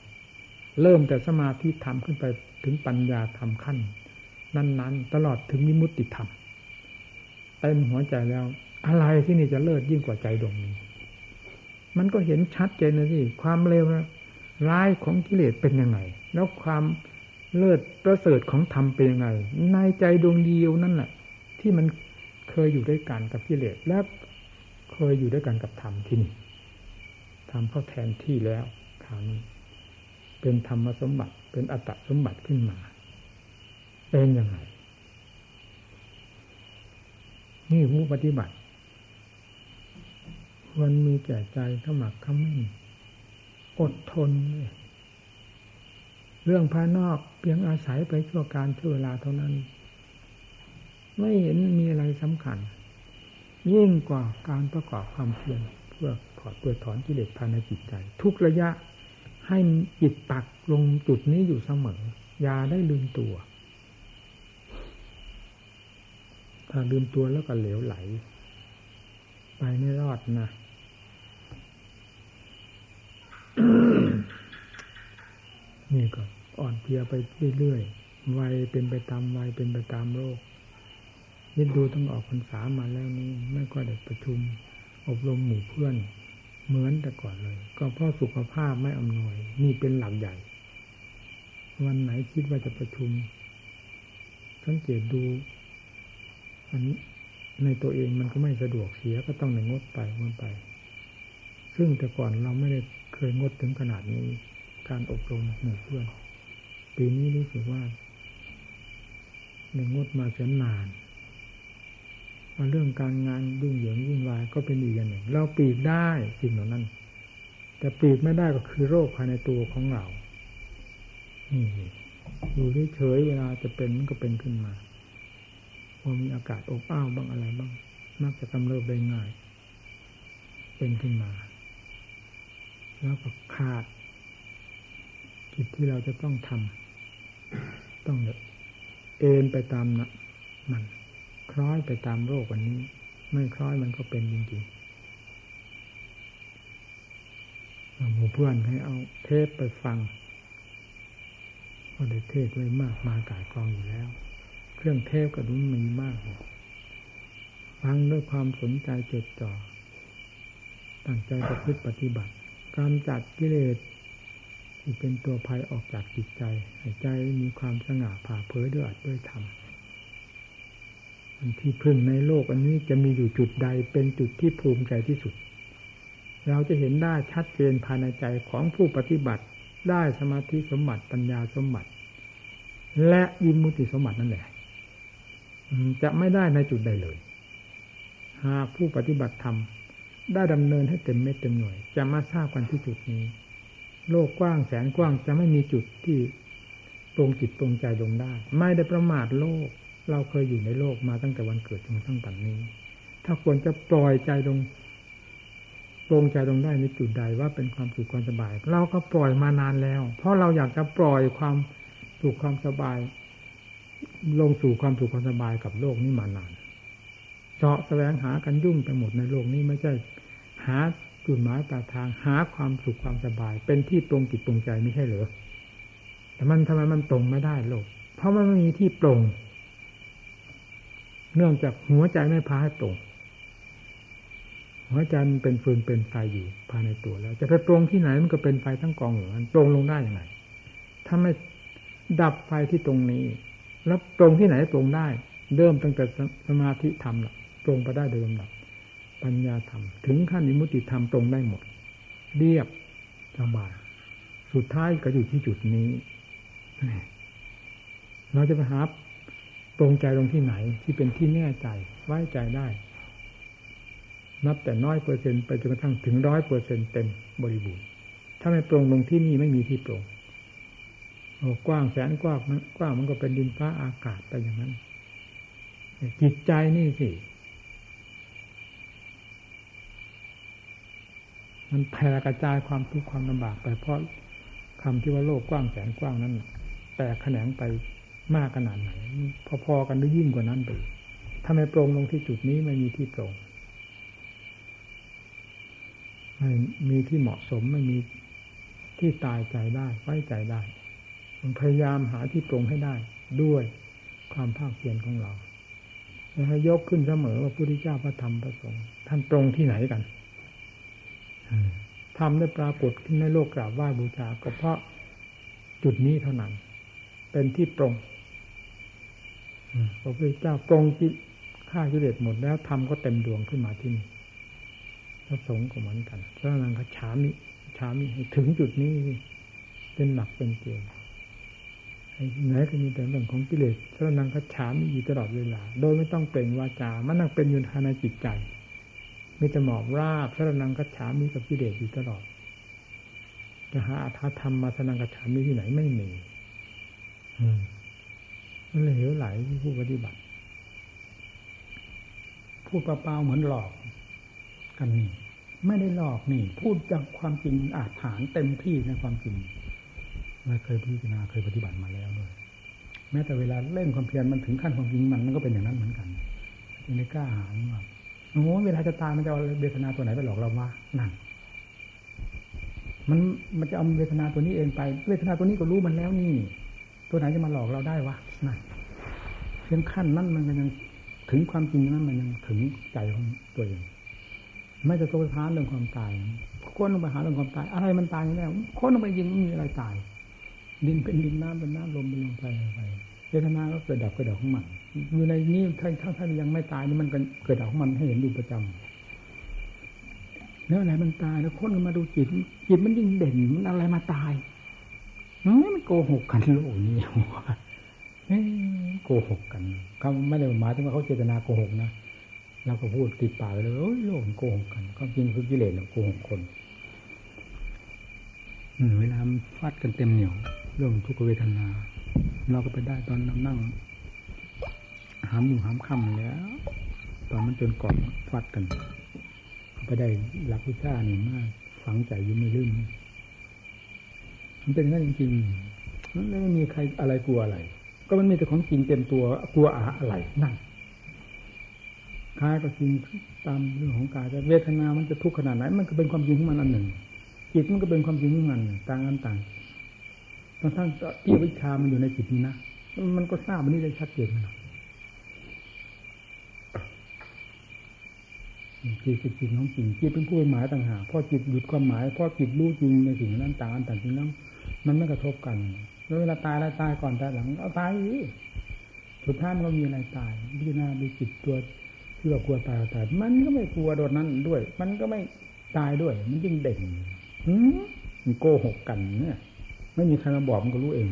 เริ่มแต่สมาธิทำขึ้นไปถึงปัญญาทำขั้น นั้น ๆ ตลอดถึงมิมุติธรรมเต็มหัวใจแล้ว อะไรที่นี่จะเลิศยิ่งกว่าใจดวงนี้ มันก็เห็นชัดเจนเลยสิความเลวร้ายของกิเลสเป็นยังไง แล้วความเลิศประเสริฐของธรรมเป็นยังไง ในใจดวงเดียวนั่นแหละที่มัน เคยอยู่ด้วยกันกับกิเลสและเคยอยู่ด้วยกันกับธรรมที่นี่ธรรมเข้าแทนที่แล้วคราวนี้ เป็นธรรมสมบัติ เป็นอัตตสมบัติขึ้นมา เป็นยังไงนี่ผู้ปฏิบัติควรมีแก่ใจขมักขมิ้นอดทนเลยเรื่องภายนอกเพียงอาศัยไปชั่วการชั่วเวลาเท่านั้น ไม่เห็นมีอะไรสำคัญ ยิ่งกว่าการประกอบความเพียรเพื่อถอดเปลือถอนกิเลสภายในจิตใจ ทุกระยะให้จิตปักลงจุดนี้อยู่เสมอ อย่าได้ลืมตัว ถ้าลืมตัวแล้วก็เหลวไหล ไปไม่รอดนะนี่ก็อ่อนเพลียไปเรื่อยๆวัยเป็นไปตามวัยเป็นไปตามโรค ยิดดูต้องออกพรรษามาแล้วนี่ไม่ก็ได้ประชุม อบรมหมู่เพื่อน เหมือนแต่ก่อนเลย ก็เพราะสุขภาพไม่อำนวย นี่เป็นหลักใหญ่ วันไหนคิดว่าจะประชุมสังเกตดูอันนี้ในตัวเองมันก็ไม่สะดวกเสียก็ต้องในงดไปมันไป ซึ่งแต่ก่อนเราไม่ได้เคยงดถึงขนาดนี้ การอบรมหมู่เพื่อนปีนี้รู้สึกว่าในงดมาเสียนาน เรื่องการงานยุ่งเหยิงวุ่นวายก็เป็นอีกอย่างหนึ่ง เราปีกได้สิ่งเหล่านั้น แต่ปีกไม่ได้ก็คือโรคภายในตัวของเรานี่อยู่เฉยเวลาจะเป็นมันก็เป็นขึ้นมาพอมีอากาศอบอ้าวบ้างอะไรบ้างมักจะกำเริบได้ง่าย เป็นขึ้นมา แล้วก็ขาดกิจที่เราจะต้องทำต้องเอ็นไปตามนะมัน คล้อยไปตามโรควันนี้ ไม่คล้อยมันก็เป็นจริงๆหมู่เพื่อนให้เอาเทปไปฟังก็ได้เทศไว้มากมากายกองอยู่แล้ว เครื่องเทพก็ดูมีมากฟังด้วยความสนใจจดจ่อตั้งใจประพฤติปฏิบัติการจัดกิเลสที่เป็นตัวภัยออกจากจิตใจให้ใจมีความสง่าผ่าเผยด้วยอัดด้วยธรรม ที่พึ่งในโลกอันนี้จะมีอยู่จุดใดเป็นจุดที่ภูมิใจที่สุด เราจะเห็นได้ชัดเจนภายในใจของผู้ปฏิบัติ ได้สมาธิสมบัติปัญญาสมบัติ และยิมุติสมบัตินั่นแหละจะไม่ได้ในจุดใดเลย หากผู้ปฏิบัติธรรมได้ดำเนินให้เต็มเม็ดเต็มหน่วย จะมาทราบกันที่จุดนี้ โลกกว้างแสนกว้างจะไม่มีจุดที่ตรงจิตตรงใจลงได้ ไม่ได้ประมาทโลก เราเคยอยู่ในโลกมาตั้งแต่วันเกิดจนทั้งปัจจุบันนี้ถ้าควรจะปล่อยใจลงตรงใจลงได้ในจุดใดว่าเป็นความสุขความสบาย เราก็ปล่อยมานานแล้ว เพราะเราอยากจะปล่อยความสุขความสบาย ลงสู่ความสุขความสบายกับโลกนี้มานานเจาะแสวงหากันยุ่งไปหมดในโลกนี้ไม่ใช่หาจุดหมายปลายทางหาความสุขความสบาย เป็นที่ตรงจิตตรงใจไม่ใช่เหรอแต่มันทำไมมันตรงไม่ได้โลก เพราะมันไม่มีที่ตรง เนื่องจากหัวใจไม่พาให้ตรงหัวใจมันเป็นฟืนเป็นไฟอยู่ภายในตัวแล้ว จะไปตรงที่ไหนมันก็เป็นไฟทั้งกองอยู่มันตรงลงได้อย่างไรถ้าไม่ดับไฟที่ตรงนี้ แล้วตรงที่ไหนตรงได้ เริ่มตั้งแต่สมาธิธรรมละตรงไปได้โดยลำดับปัญญาธรรม ถึงขั้นอิมุติธรรมตรงได้หมด เรียบสบายสุดท้ายก็อยู่ที่จุดนี้ เราจะไปหา ตรงใจตรงที่ไหนที่เป็นที่แน่ใจไว้ใจได้ นับแต่น้อยเปอร์เซ็นต์ไปจนกระทั่งถึงร้อยเปอร์เซ็นต์เต็มบริบูรณ์ถ้าไม่ตรงลงที่นี่ไม่มีที่ตรงโอ้กว้างแสนกว้างมันกว้างมันก็เป็นดินฟ้าอากาศไปอย่างนั้นจิตใจนี่สิมันแผ่กระจายความทุกข์ความลำบากไปเพราะคำที่ว่าโลกกว้างแสนกว้างนั้น แตกแขนงไป มากขนาดไหน พอๆกันหรือยิ่งกว่านั้นไปถ้าไม่โปร่งลงที่จุดนี้ไม่มีที่โปร่งไม่มีที่เหมาะสมไม่มีที่ตายใจได้ไว้ใจได้พยายามหาที่ตรงให้ได้ ด้วยความภาคเพียรของเราให้ยกขึ้นเสมอว่าพระพุทธเจ้าพระธรรมพระสงฆ์ท่านตรงที่ไหนกันทำได้ปรากฏขึ้นในโลกกราบไหว้บูชาก็เพราะจุดนี้เท่านั้น เป็นที่ตรง พระพุทธเจ้าตรงที่ฆ่ากิเลสหมดแล้วทำก็เต็มดวงขึ้นมาที่นี่พระสงฆ์ก็เหมือนกันพระนังคฉามิฉามิถึงจุดนี้เป็นหลักเป็นเกณฑ์ไหนก็มีแต่เรื่องของกิเลสพระนังคฉามิอยู่ตลอดเวลา โดยไม่ต้องเปล่งวาจา มันนั่งเป็นยู่ภายในจิตใจมีแต่หมอบราบพระนังคฉามิกับกิเลสอยู่ตลอดจะหาอาธรรมมาสนังกฉามิที่ไหนไม่มีอืม เหลวไหลที่ผู้ปฏิบัติ พูดเปล่าๆเหมือนหลอก กันนี่ไม่ได้หลอกนี่ พูดจากความจริงอาจฐานเต็มที่ในความจริงไม่เคยพิจารณาเคยปฏิบัติมาแล้วด้วยแม้แต่เวลาเล่นความเพียรมันถึงขั้นความจริงมันมันก็เป็นอย่างนั้นเหมือนกันยังไม่กล้าหาว่าโอ้เวลาจะตายมันจะเอาเวทนาตัวไหนไปหลอกเราวะนั่นมันมันจะเอาเวทนาตัวนี้เองไป เวทนาตัวนี้ก็รู้มันแล้วนี่ ตัวไหนจะมาหลอกเราได้วะ นั่นเพียงขั้นนั้นมันก็ยังถึงความจริงนั้นมันยังถึงใจของตัวเองไม่จะโทษท้านเรื่องความตายค้นลงไปหาเรื่องความตาย อะไรมันตายแน่ค้นลงไปยิงไม่มีอะไรตาย ดินเป็นดินน้ำเป็นน้ำลมเป็นลมไปไปเวทนาก็เกิดดับเกิดดับของมันอยู่ในนี้ถ้าถ้าท่านยังไม่ตายนี่มันก็เกิดดับของมันให้เห็นอยู่ประจำแล้วอะไรมันตายแล้วค้นมาดูจิตจิตมันยิ่งเด่นมันอะไรมาตายมันโกหกกันโลกนี้ โกหกกันเขาไม่ได้หมายถึงว่าเขาเจตนาโกหกนะเราก็พูดติดปากเลยโอ้ยโลกโกหกกันก็จริงคือกิเลสโกหกคนเวลาฟาดกันเต็มเหนียวเรื่องทุกเวทนา เราก็ไปได้ตอนนั่งหามหมู่หามค่ำแล้ว ตอนมันจนก่อนฟาดกัน ไปได้หลักวิชานี่มากฝังใจอยุ่ไม่ลืมมันเป็นงั้นจริงๆมันไม่มีใครอะไรกลัวอะไร ก็มันมีแต่ของจริงเต็มตัวกลัวอะไรนั่นกายก็จริงตามเรื่องของกายแต่เวทนา มันจะทุกข์ขนาดไหน มันก็เป็นความจริงของมันอันหนึ่ง จิตมันก็เป็นความจริงของมันต่างกันต่างทั้งที่วิชามันอยู่ในจิตนี้นะมันก็ทราบมันนี่ได้ชัดเจนนะจิตคือจิตของจริงจิตเป็นผู้หมายต่างหากพอจิตหยุดความหมายพอจิตรู้จริงในสิ่งนั้นต่างอันต่างจริงนั้นมันไม่กระทบกัน แล้วเวลาตายแล้วตายก่อนตายหลังเอาตายสุดท้ายมันก็มีอะไรตายพิจารณาดูจิตตัวที่ว่ากลัวตายตาย มันก็ไม่กลัวโดนนั้นด้วย มันก็ไม่ตายด้วย มันยิ่งเด่นมันโกหกกันเนี่ย ไม่มีใครมาบอกมันก็รู้เอง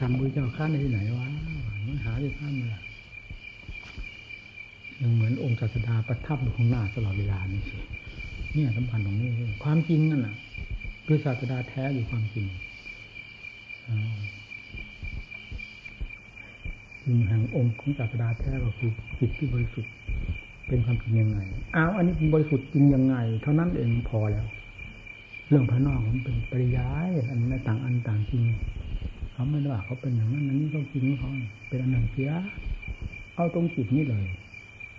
ทำบุญเจ้าข้าในที่ไหนวะมันหาที่ข้ามเลยยังเหมือนองค์ศาสดาประทับอยู่ข้างหน้าตลอดเวลานี่สิ เนี่ยสำคัญตรงนี้ความจริงนั่นแหละคือศาสดาแท้อยู่ความจริงจริงแห่งองค์ของศาสดาแท้ก็คือจิตที่บริสุทธิ์เป็นความจริงยังไงอ้าวอันนี้บริสุทธิ์จริงยังไง เท่านั้นเองพอแล้ว เรื่องภายนอกมันเป็นปริยายอันนี้ต่างอันต่างจริงเขาไม่ได้ว่าเขาเป็นอย่างนั้นนั้นนี่เขาจริงเขาเป็นอันหนึ่งเสียเอาตรงจิตนี้เลย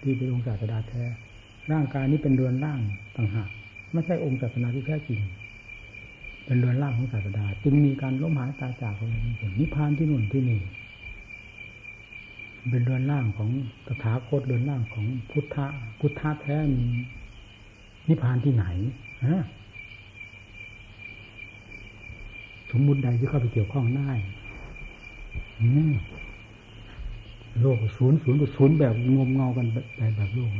ที่เป็นองค์ศาสดาแท้ ร่างกายนี้เป็นเรือนร่างต่างหากไม่ใช่องค์ศาสนาที่แท้จริง เป็นเรือนร่างของศาสดาจึงมีการล้มหายตายจากของนิพพานที่นู่นที่นี่เป็นเรือนร่างของตถาคตเรือนร่างของพุทธะพุทธะแท้มีนิพพานที่ไหนฮะสมมุติใดที่เข้าไปเกี่ยวข้องได้โลกศูนย์ศูนย์ศูนย์แบบงมเงากันแบบแบบโลก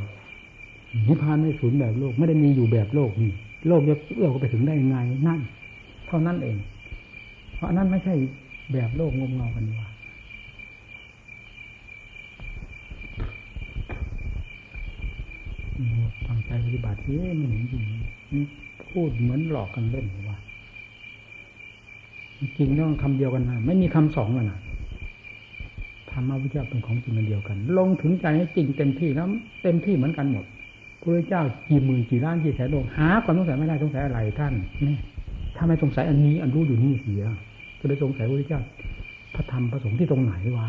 นิพพานไม่ศูนย์แบบโลก ไม่ได้มีอยู่แบบโลกนี่โลกจะเอื้อก็ไปถึงได้ยังไงนั่น เท่านั้นเอง เพราะนั้นไม่ใช่แบบโลกงมเงากันว่าตั้งใจปฏิบัติเอ๊ะมันเห็นจริงพูดเหมือนหลอกกันเล่นว่าจริงต้องคำเดียวกันนะไม่มีคำสองกันนะธรรมะวิจารเป็นของจริงกันเดียวกัน ลงถึงใจให้จริงเต็มที่แล้วเต็มที่เหมือนกันหมด พระเจ้ากี่หมื่นกี่ล้านกี่แสนดวงหาความสงสัยไม่ได้สงสัยอะไรท่านนี่ถ้าไม่สงสัยอันนี้อันรู้อยู่นี่เสียจะไปสงสัยพระเจ้าพระธรรมพระสงฆ์ที่ตรงไหนวะ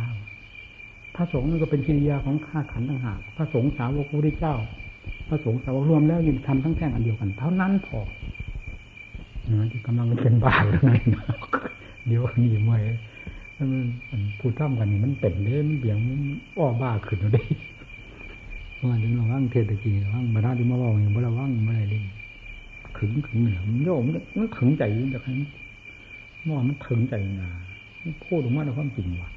พระสงฆ์นั่นก็เป็นกิริยาของข้าขันต่างหากพระสงฆ์สาวกพระเจ้า พระสงฆ์สาวกรวมแล้วยังทำทั้งแท่งอันเดียวกัน เท่านั้นพอนี่ที่กำลังเป็นบาปแล้วไงเดี๋ยวนี่มวยมันพูดท่ำกันนี่มันเต็มเลยมันเบี่ยงอ้อบ้าขึ้นเลย มื่อถึงเราว่างเทศกีว่างมาได้ที่มาบอกอย่างเราว่างไม่ได้เลยขึงขึงเหนือมันโยมมันขึงใจจากนั้นมอมันถึงใจนาพูดออกมาในความจริงว่ะ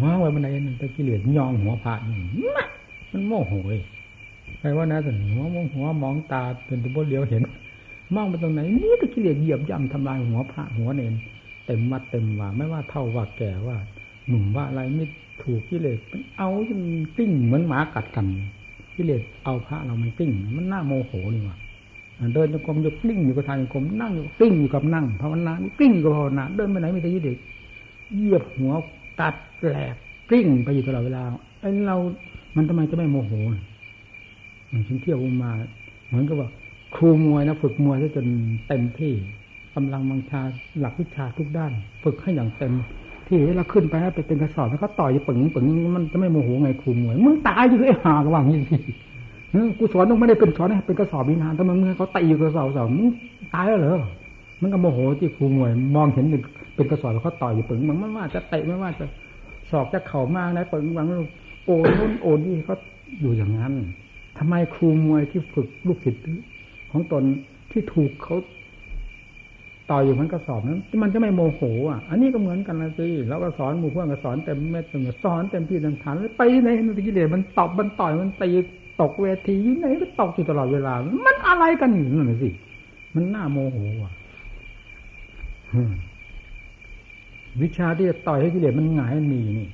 มาไว้บันไดนั่นตะกิเลสยองหัวพระนี่มันโมโหยใครว่านะแต่หัวมองหัวมองตาเป็นตัวเดียวเห็นมองไปตรงไหนนี่ตะกิเลสเหยียบย่ำทำลายหัวพระหัวเนนเต็มมัดเต็มว่าไม่ว่าเท่าว่าแก่ว่า หนุ่มว่าอะไรไม่ ถูกกิเลสเอาจนปิ้งเหมือนหมากัดกันกิเลสเอาพระเราไม่ปิ้ง มันน่าโมโหนี่ว่ะเดินจงกรมอยู่กลิ้งอยู่กับทางจงกรมนั่งอยู่กลิ้งอยู่กับนั่งภาวนากิ้ลิ้งกับภาวนาเดินไปไหนไม่ได้ยิเด็กเหยียบหัวตัดแหลกกลิ้งไปอยู่ตลอดเวลาไอ้เรา มันทำไมจะไม่โมโหอย่างฉันเที่ยวมา เหมือนกับว่าครูมวยนะฝึกมวยจนเต็มที่กำลังบังชาหลักวิชาทุกด้าน ฝึกให้อย่างเต็ม ที่เวลาขึ้นไปให้ไปเป็นกระสอบแล้วก็ต่อยปึงปึงมันจะไม่โมโหไงครูมวยมึงตายอยู่เลยหากระหว่างนี้กูสอนต้องไม่ได้เป็นสอนให้เป็นกระสอบวินานแต่มันเมื่อเขาตีกระสอบสอบมึงตายแล้วเหรอมันก็โมโหที่ครูมวย มองเห็นเป็นกระสอบแล้วเขาต่อยอยู่ปึงมันไม่ว่าจะเตะไม่ว่าจะสอกจะเข่ามากนะปึงวังโอนนู่นโอนนี่เขาอยู่อย่างนั้นทำไมครูมวยที่ฝึกลูกศิษย์ของตนที่ถูกเขา ต่ออยู่มันก็สอบนั้นมันจะไม่โมโหอะอันนี้ก็เหมือนกันนะสิเราก็สอนหมู่เพื่อนก็สอนเต็มเม็ดเต็มสอนเต็มที่เต็มฐานไปในมันกิเลสมันตอบมันต่อยมันตีตกเวทียังไงก็ตกอยู่ตลอดเวลา มันอะไรกันอยู่นั่นสิมันน่าโมโหอะวิชาที่จะต่อยให้กิเลสมันหงายมันมีนี่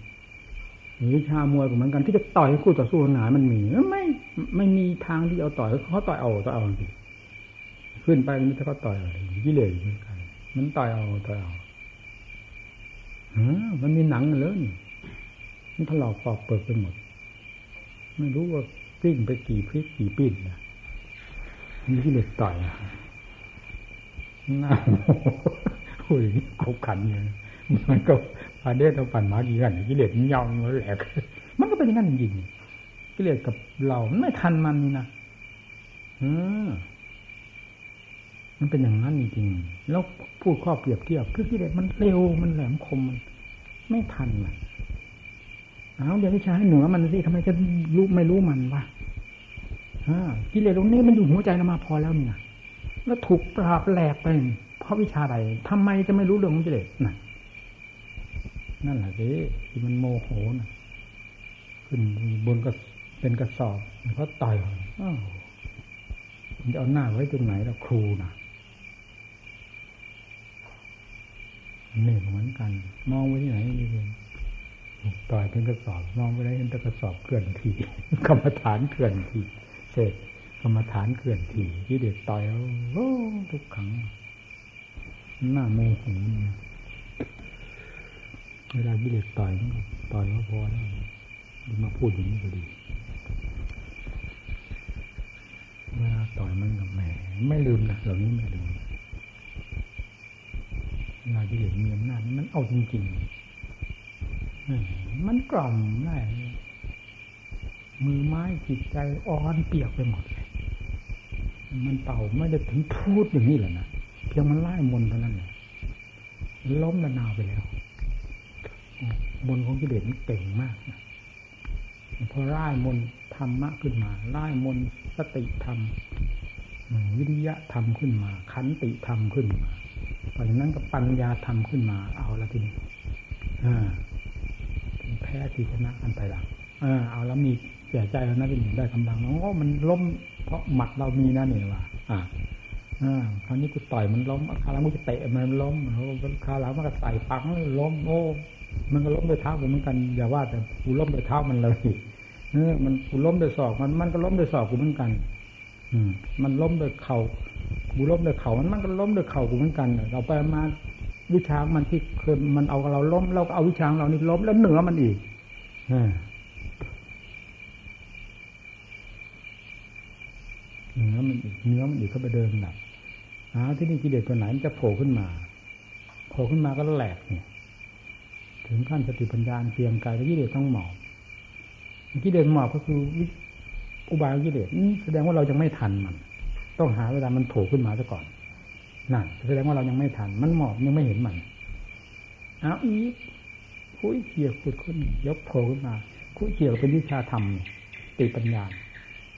วิชามวยก็เหมือนกันที่จะต่อยให้คู่ต่อสู้หงายมันมีไม่ไม่มีทางที่เอาต่อยเขาต่อยเอาต่อยเอาสิ ขึ้นไปมันจะก็ต่อยอะไรกิเลสเหมือนกัน มันต่อยเอาต่อยเอาฮมันมีหนังเลยมันถลอกปอกเปิดไปหมด ไม่รู้ว่าปิ้งไปกี่พริกกี่ปิ้นนะมีกิเลสต่อยน่าโอ้ยขบขันเนี่ยมันก็พาเดชเอาปั่นหมากี่กันกิเลสมันยาวมันแหลกมันก็เป็นอย่างนั้นจริงกิเลสกับเราไม่ทันมันนี่นะอืม มันเป็นอย่างนั้นจริงๆแล้วพูดข้อเปรียบเทียบคือกิเลสมันเร็วมันแหลมคมมัน ไม่ทันมันเอาเดี๋ยววิชาให้เหนือมันสิทำไมจะรู้ไม่รู้มันวะกิเลสตรงนี้มันอยู่หัวใจเรามาพอแล้วนี่นะแล้วถูกปราบแหลกไปเพราะวิชาใดทำไมจะไม่รู้เรื่องของกิเลสนั่นนั่นแหละสิที่มันโมโหนะขึ้นบนก็เป็นกระสอบเขาต่อยอ้าวมันจะเอาหน้าไว้ตรงไหนแล้วครูนะ นี่เหมือนกัน มองไว้ที่ไหนนี่เองต่อยเป็นกระสอบ มองไปได้เห็นกระสอบเกลื่อนทีกรรมฐานเกลื่อนทีเสร็จกรรมฐานเกลื่อนทีที่เด็กต่อยแล้วโอ้ทุกขังหน้าโมโหเวลาที่เด็กต่อยต่อยก็พอแล้วมาพูดอย่างนี้ก็ดีเวลาต่อยมันกับแหมไม่ลืมนะเหล่านี้ไม่ลืม เวลาที่เลือมีอำนาจมันเอาจริงๆมันกล่อมได้มือไม้จิตใจอ่อนเปียกไปหมดเลยมันเป่าไม่ได้ถึงพูดอย่างนี้แหละนะเพียงมันไล่มนเท่านั้นแหละล้มละนาวไปแล้วมนของกิเลสมันเก่งมากนะพอไล่มนธรรมะขึ้นมาไล่มนสติธรรมวิริยะธรรมขึ้นมา ขันติธรรมขึ้นมา เพราะฉะนั้นก็ปัญญาธรรมขึ้นมา เอาละทีนี้อ่าแพ้ที่ชนะกันไปหลังเอาแล้วมีเสียใจแล้วนะเป็นได้กำลังน้องมันล้ม เพราะหมัดเรามีนะนี่ว่าอ่าคราวนี้กูต่อยมันล้มคราวหลังกูจะเตะมันล้มคราลังมันก็ใส่ปังล้ม โอ้ มันก็ล้มด้วยเท้าเหมือนกันอย่าว่า แต่กูล้มด้วยเท้ามันเลยเออมันกูล้มด้วยศอกมันมันก็ล้มด้วยศอกกูเหมือนกัน อืม มันล้มด้วยเข่า กูล้มด้วยเข่ามันมันก็ล้มด้วยเข่ากูเหมือนกัน เราไปมาวิชามันที่เคยมันเอาเราล้มเราก็เอาวิชาเรานี่ล้มแล้วเหนือมันอีกอ่าเนื้อมันอีกเนื้อมันอีกเข้าไปเดินหนักอ้าที่นี่กิเลสตัวไหนมันจะโผล่ขึ้นมาโผล่ขึ้นมาก็แหลกเนี่ย ถึงขั้นสติปัญญาเพียงกายแล้วกิเลสต้องหมอบกิเลสหมอบก็คืออุบายกิเลสแสดงว่าเรายังไม่ทันมัน ต้องหาเวลามันโผล่ขึ้นมาซะก่อนนั่นแสดงว่าเรายังไม่ทัน มันหมอบยังไม่เห็นมันเอาอีกคุยเกี่ยวขุดขึ้นยกโผล่ขึ้นมาคุยเกี่ยวเป็นวิชาธรรมติปัญญา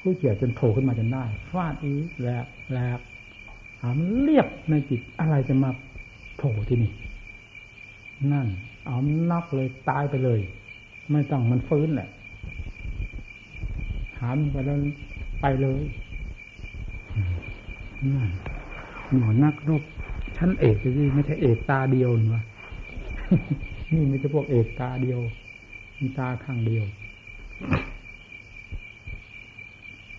ผู้เกี่ยวจนโผล่ขึ้นมาจนได้ฟาดอีแหลกแหลกหามเรียบในจิตอะไรจะมาโผล่ที่นี่ นั่น เอานับเลยตายไปเลย ไม่ต้องมันฟื้นแหละหามไปแล้วไปเลย หนอนักรบชั้นเอกเลยไม่ใช่เอกตาเดียวนะนี่ไม่ใช่พวกเอกตาเดียว มีตาข้างเดียว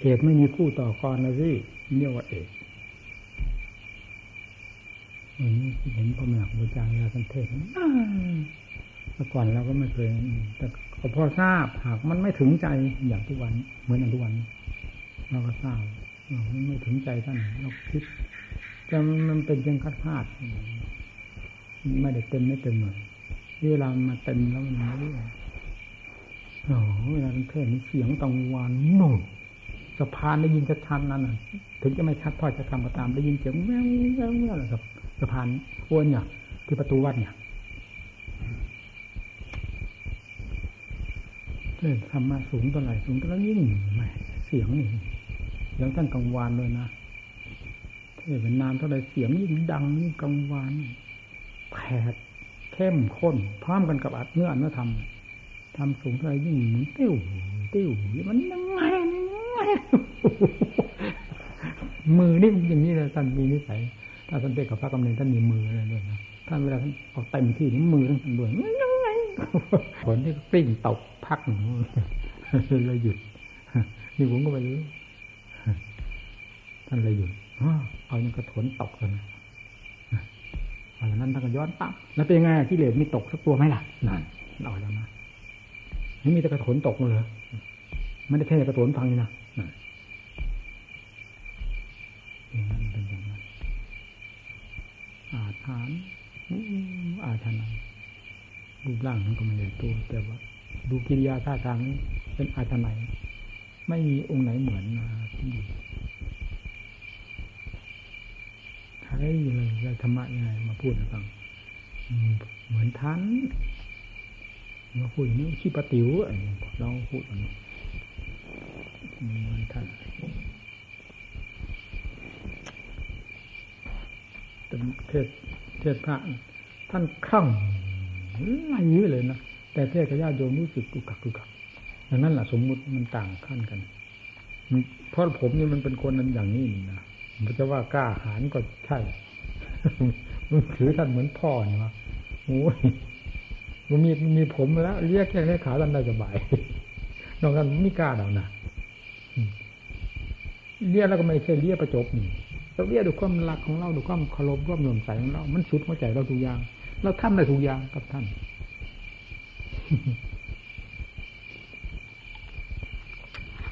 เอกไม่มีคู่ต่อกรนะสิเรียกว่าเอกเห็นพ่อแม่ครูอาจารย์เราสันเทศเมื่อก่อนเราก็ไม่เคย แต่พอทราบหากมันไม่ถึงใจอย่างทุกวัน เหมือนอย่างทุกวัน เราก็ทราบ ไม่ถึงใจท่านเราคิดแต่มันเป็นเพียงคาดคาดไม่ได้เต็มไม่เต็มเลยเวลามาเต็มแล้วมันไม่รู้โอ้เวลาเทศเสียงตังวานโน่สะพานได้ยินชัดๆนั่นน่ะถึงจะไม่ชัดพอจะทำก็ตามได้ยินเสียงแว่วแว่วแว่วกับสะพานอ้วนเนี่ยที่ประตูวัดเนี่ยเนี่ยทำมาสูงตัวไหนสูงตัวยิ่งไม่เสียงนี่ เสียงท่านกังวานเลยนะเทศเป็นนานเท่าไรเสียงยิ่งดังยิ่งกังวานแผดเข้มข้นพร้อมกันกับอัดเนื้ออันเนื้อทำทำสูงเท่าไรยิ่งเหมือนติ้วติ้วมันยังไงมือนี่อย่างนี้เลยท่านมีนิสัยถ้าท่านเป็นกับพระกำเนิดท่านมีมืออะไรด้วยนะท่านเวลาท่านออกเต็มที่นี่มือท่านด้วยยังไงผลที่กลิ้งตกพักเลยหยุดนี่ผมก็ไปรู้ ท่านเลยหยุดเอายังกระถนตกเลยหลังนั้นท่านก็ย้อนปั๊บแล้วเป็นไงที่เหลือมีตกสักตัวไหมล่ะนั่นเอาแล้วนะนี่มีแต่กระถนตกเลยไม่ได้แค่กระถนฟังนี่นะอย่างนั้นเป็นอย่างนั้นอาถานอาถานัยรูปร่างมันก็ไม่ใหญ่ตัวแต่ว่า ดูกิริยาท่าทางเป็นอาถนัยไม่มีองค์ไหนเหมือนนะที่ ใช้เลยธรรมะยังไงมาพูดให้ฟังเหมือนท่านมาพูดอย่างนี้ขี้ปะติ๋วเราพูดอย่างนี้เหมือนท่านเทศเทศพระท่านคลั่งอะไรยื้อเลยนะแต่เทศกับญาติโยมรู้สึกกุกกักกุกกักดังนั้นแหละสมมุติมันต่างขั้นกันเพราะผมนี่มันเป็นคนนั้นอย่างนี้นะ มันจะว่ากล้าหาญก็ใช่มันถือท่านเหมือนพ่อเนี่ยวะโอ้ยมันมีมีผมแล้วเรียกแค่แค่ขาท่านได้สบายนอกจากไม่กล้าเดานะเรียกแล้วก็ไม่ใช่เรียกประจบนี่เราเรียกดูความรักของเราดูความเคารพความเหลื่อมใสของเรา มันสุดหัวใจเราทุกอย่าง เราทำได้ทุกอย่างกับท่าน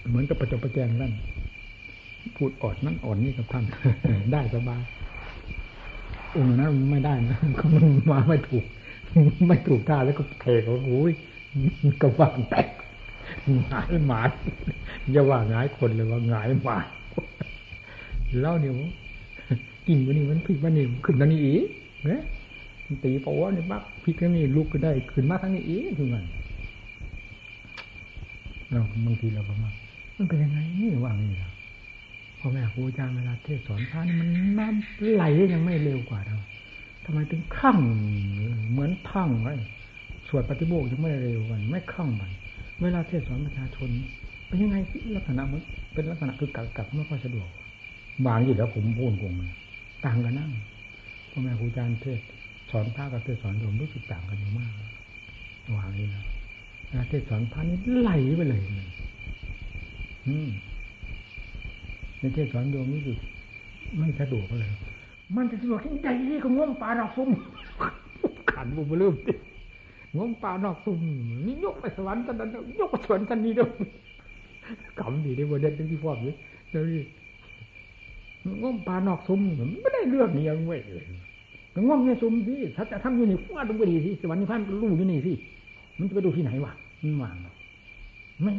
เหมือนกับประจบประแจงนั่น พูดอ่อนนั่นอ่อนนี่กับท่าน ได้สบายองค์นั้นไม่ได้นะมันมาไม่ถูก ไม่ถูกท่าแล้วก็เทเขาโอ้ยก็ว่างแตกหงายหมาอย่าว่าหงายคนเลยว่าหงายหมาเล่าเนี่ยกินวันนี้มันพลิกวันนี้ขึ้นวันนี้อีกเนี่ยตีปวะนี่มักพลิกวันนี้ลุกก็ได้ขึ้นมาทั้งนี้อีกทุกวันเราบางทีเราก็มามันเป็นยังไงนี่ว่างนี่ พ่อแม่ครูอาจารย์เวลาเทศสอนพระนี่มันน้ำไหลยังไม่เร็วกว่าเราทำไมถึงคล่งเหมือนท่องไว้สวดปฏิโมกยังไม่เร็วกันไม่คล่งมันเวลาเทศสอนประชาชนเป็นยังไงลักษณะมันเป็นลักษณะคือกักกักไม่ค่อยสะดวกบางอยู่แล้วผมพูดกงต่างกันนั่งพ่อแม่ครูอาจารย์เทศสอนพระกับเทศสอนโยมรู้สึกต่างกันอยู่มากวางนี่นะเวลาเทศสอนพระนี่ไหลไปเลยอืม ในเทศสอนโยมรู้สึกไม่สะดวกเลย มันจะสะดวกที่ใจที่ก็ง่วงปลาดอกซุ่มขันบุบลืมติง่วงปลาดอกซุ่มนี่ยกไปสวรรค์กันนั้นยกไปสวรรค์กันนี้ด้วยกำดีได้บนเด็ดที่พ่อเลยเดี๋ยวนี้ง่วงปลาดอกซุ่มไม่ได้เรื่องนี้ยังไว้เลยง่วงเนี่ยซุ่มสิถ้าจะทำอยู่นี่ว่าตรงไปดีสิสวรรค์นิพพานรู้อยู่นี่สิมันจะไปดูที่ไหนวะมันว่างไม่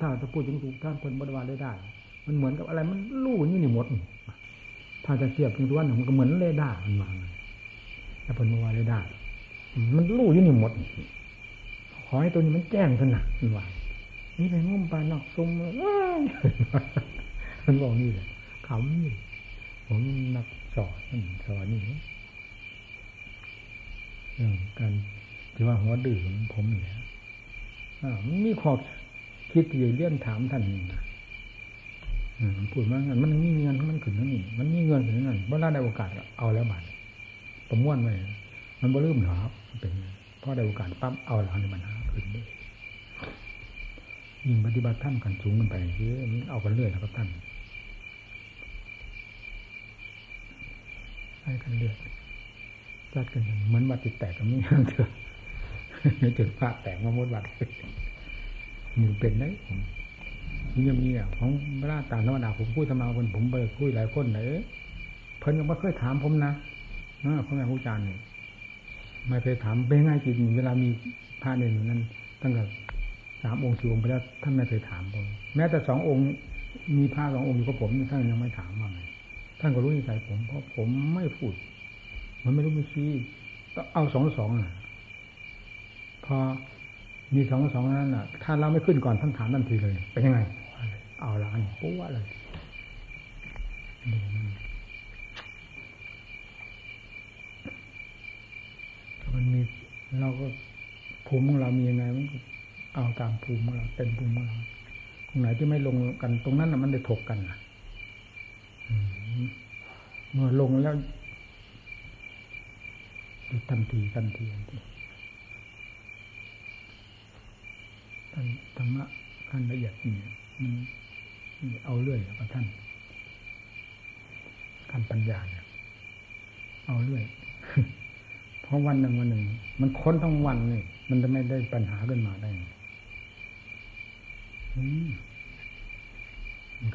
ถ้าจะพูดถึงถูกท่านคนบริวารได้ได้ มันเหมือนกับอะไร มันรู้อย่นี้หมด ถ้าจะเทียบถึงตัวนั้นมันก็เหมือนเรดาร์มันวางแต่เป็นบริวาเรดาร์มันรู้อยู่นี่หมดขอให้ตัวนี้มันแจ้งขนาดมันวางนี่เป็นง่มปลานอกซุ่มมันบอกนี่เลยขำนี่ผมนักสอนสอนนี่เรื่องการที่ว่าหัวดื้อของผมเนี่ยมีขอบคิดอยู่เรื่องถามท่านนะ พูดมางันมันมีเงินมันขึ้นนั่นนี่มันมีเงินขึ้นนั่นเมื่อได้โอกาสเอาแล้วบัตรประมวลไว้มันบ่ลืมหรอกเป็นพอได้โอกาสปั๊บเอาแล้วในปัญหาขึ้นเลยยิ่งปฏิบัติท่านกันสูงกันไปคือมันเอากันเรื่อยแล้วก็ท่านให้กันเรื่อยจัดกันเหมือนวัดติดแตกกับนี้เถอะจุดพระแตกมาหมดวัดมือเป็นได้ผม ยังมีอะของเวลาต่างธรรมดาผมพูดธรรมะคนผมไปคุยหลายคนไหนเพิ่นยังไม่เคยถามผมนะนะพ่อแม่ครูอาจารย์นี่ไม่เคยถามเป็นง่ายจริงเวลามีพระหนึ่งนั้น ตั้งแต่สามองค์สี่องค์ไปแล้วท่านไม่เคยถามผมแม้แต่สององค์มีพระสององค์อยู่กับผมท่านยังไม่ถามว่าไงท่านก็รู้นิสัยผมเพราะผมไม่พูด มันไม่รู้ไม่ชี้ต้องเอาสองสองอะพอมีสองสองนั้นอะ ถ้าเราไม่ขึ้นก่อนท่านถามทันทีเลยเป็นยังไง เอาละอันปุ๊บเลยมันมีเราก็ภูมิของเรามียังไงมันเอาตามภูมิของเราเป็นภูมิของเราตรงไหนที่ไม่ลงกัน ตรงนั้นน่ะมันได้ถกกันนะเมื่อลงแล้วทันทีทันทีทันทีธรรมะขั้นละเอียดนี่มัน เอาเรื่อยกับท่านขั้นปัญญาเนี่ยเอาเรื่อยเพราะวันหนึ่งวันหนึ่ง มันค้นทั้งวันเลยมันจะไม่ได้ปัญหาขึ้นมาได้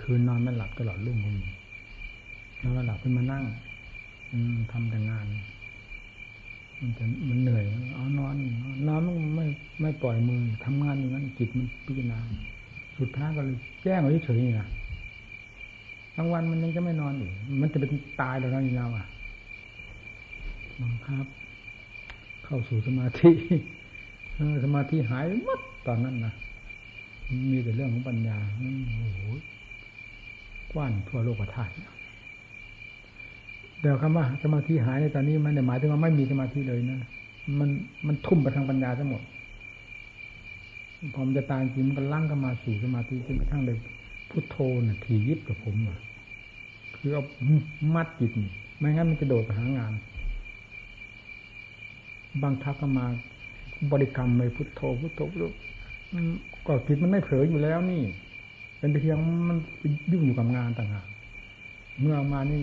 คืนนอนไม่หลับตลอดรุ่งคุณนอนไม่หลับขึ้นมานั่งทำแต่งาน มันจะมันเหนื่อยเอานอนนอนไม่ไม่ปล่อยมือทำงานอย่างนั้นจิตมันพิจารณา สุดท้ายก็เลยแจ้งเอาเฉยๆนะกลางวันมันยังจะไม่นอนอีกมันจะเป็นตายแล้วนะนี่เราอะบังคับ เข้าสู่สมาธิสมาธิหายหมดตอนนั้นนะมีแต่เรื่องของปัญญาโอ้โหกว้านทั่วโลกธาตุเดี๋ยวคำว่าสมาธิหายในตอนนี้มันหมายถึงว่าไม่มีสมาธิเลยนะมันมันทุ่มไปทางปัญญาทั้งหมด พอมจะตายจริงมันก็ลั่งกันมาสู่สมาธิจนกระทั่งเลยพุทโธน่ะถี่ยิบกับผมอะคือเอามัดจิตไม่งั้นมันจะโดดไปหางาน บางทักก็มา บริกรรมไปพุทโธพุทโธพุทก็จิตมันไม่เผลออยู่แล้วนี่ เป็นเพียงมันยุ่งอยู่กับงานต่างหากเมื่อมานี่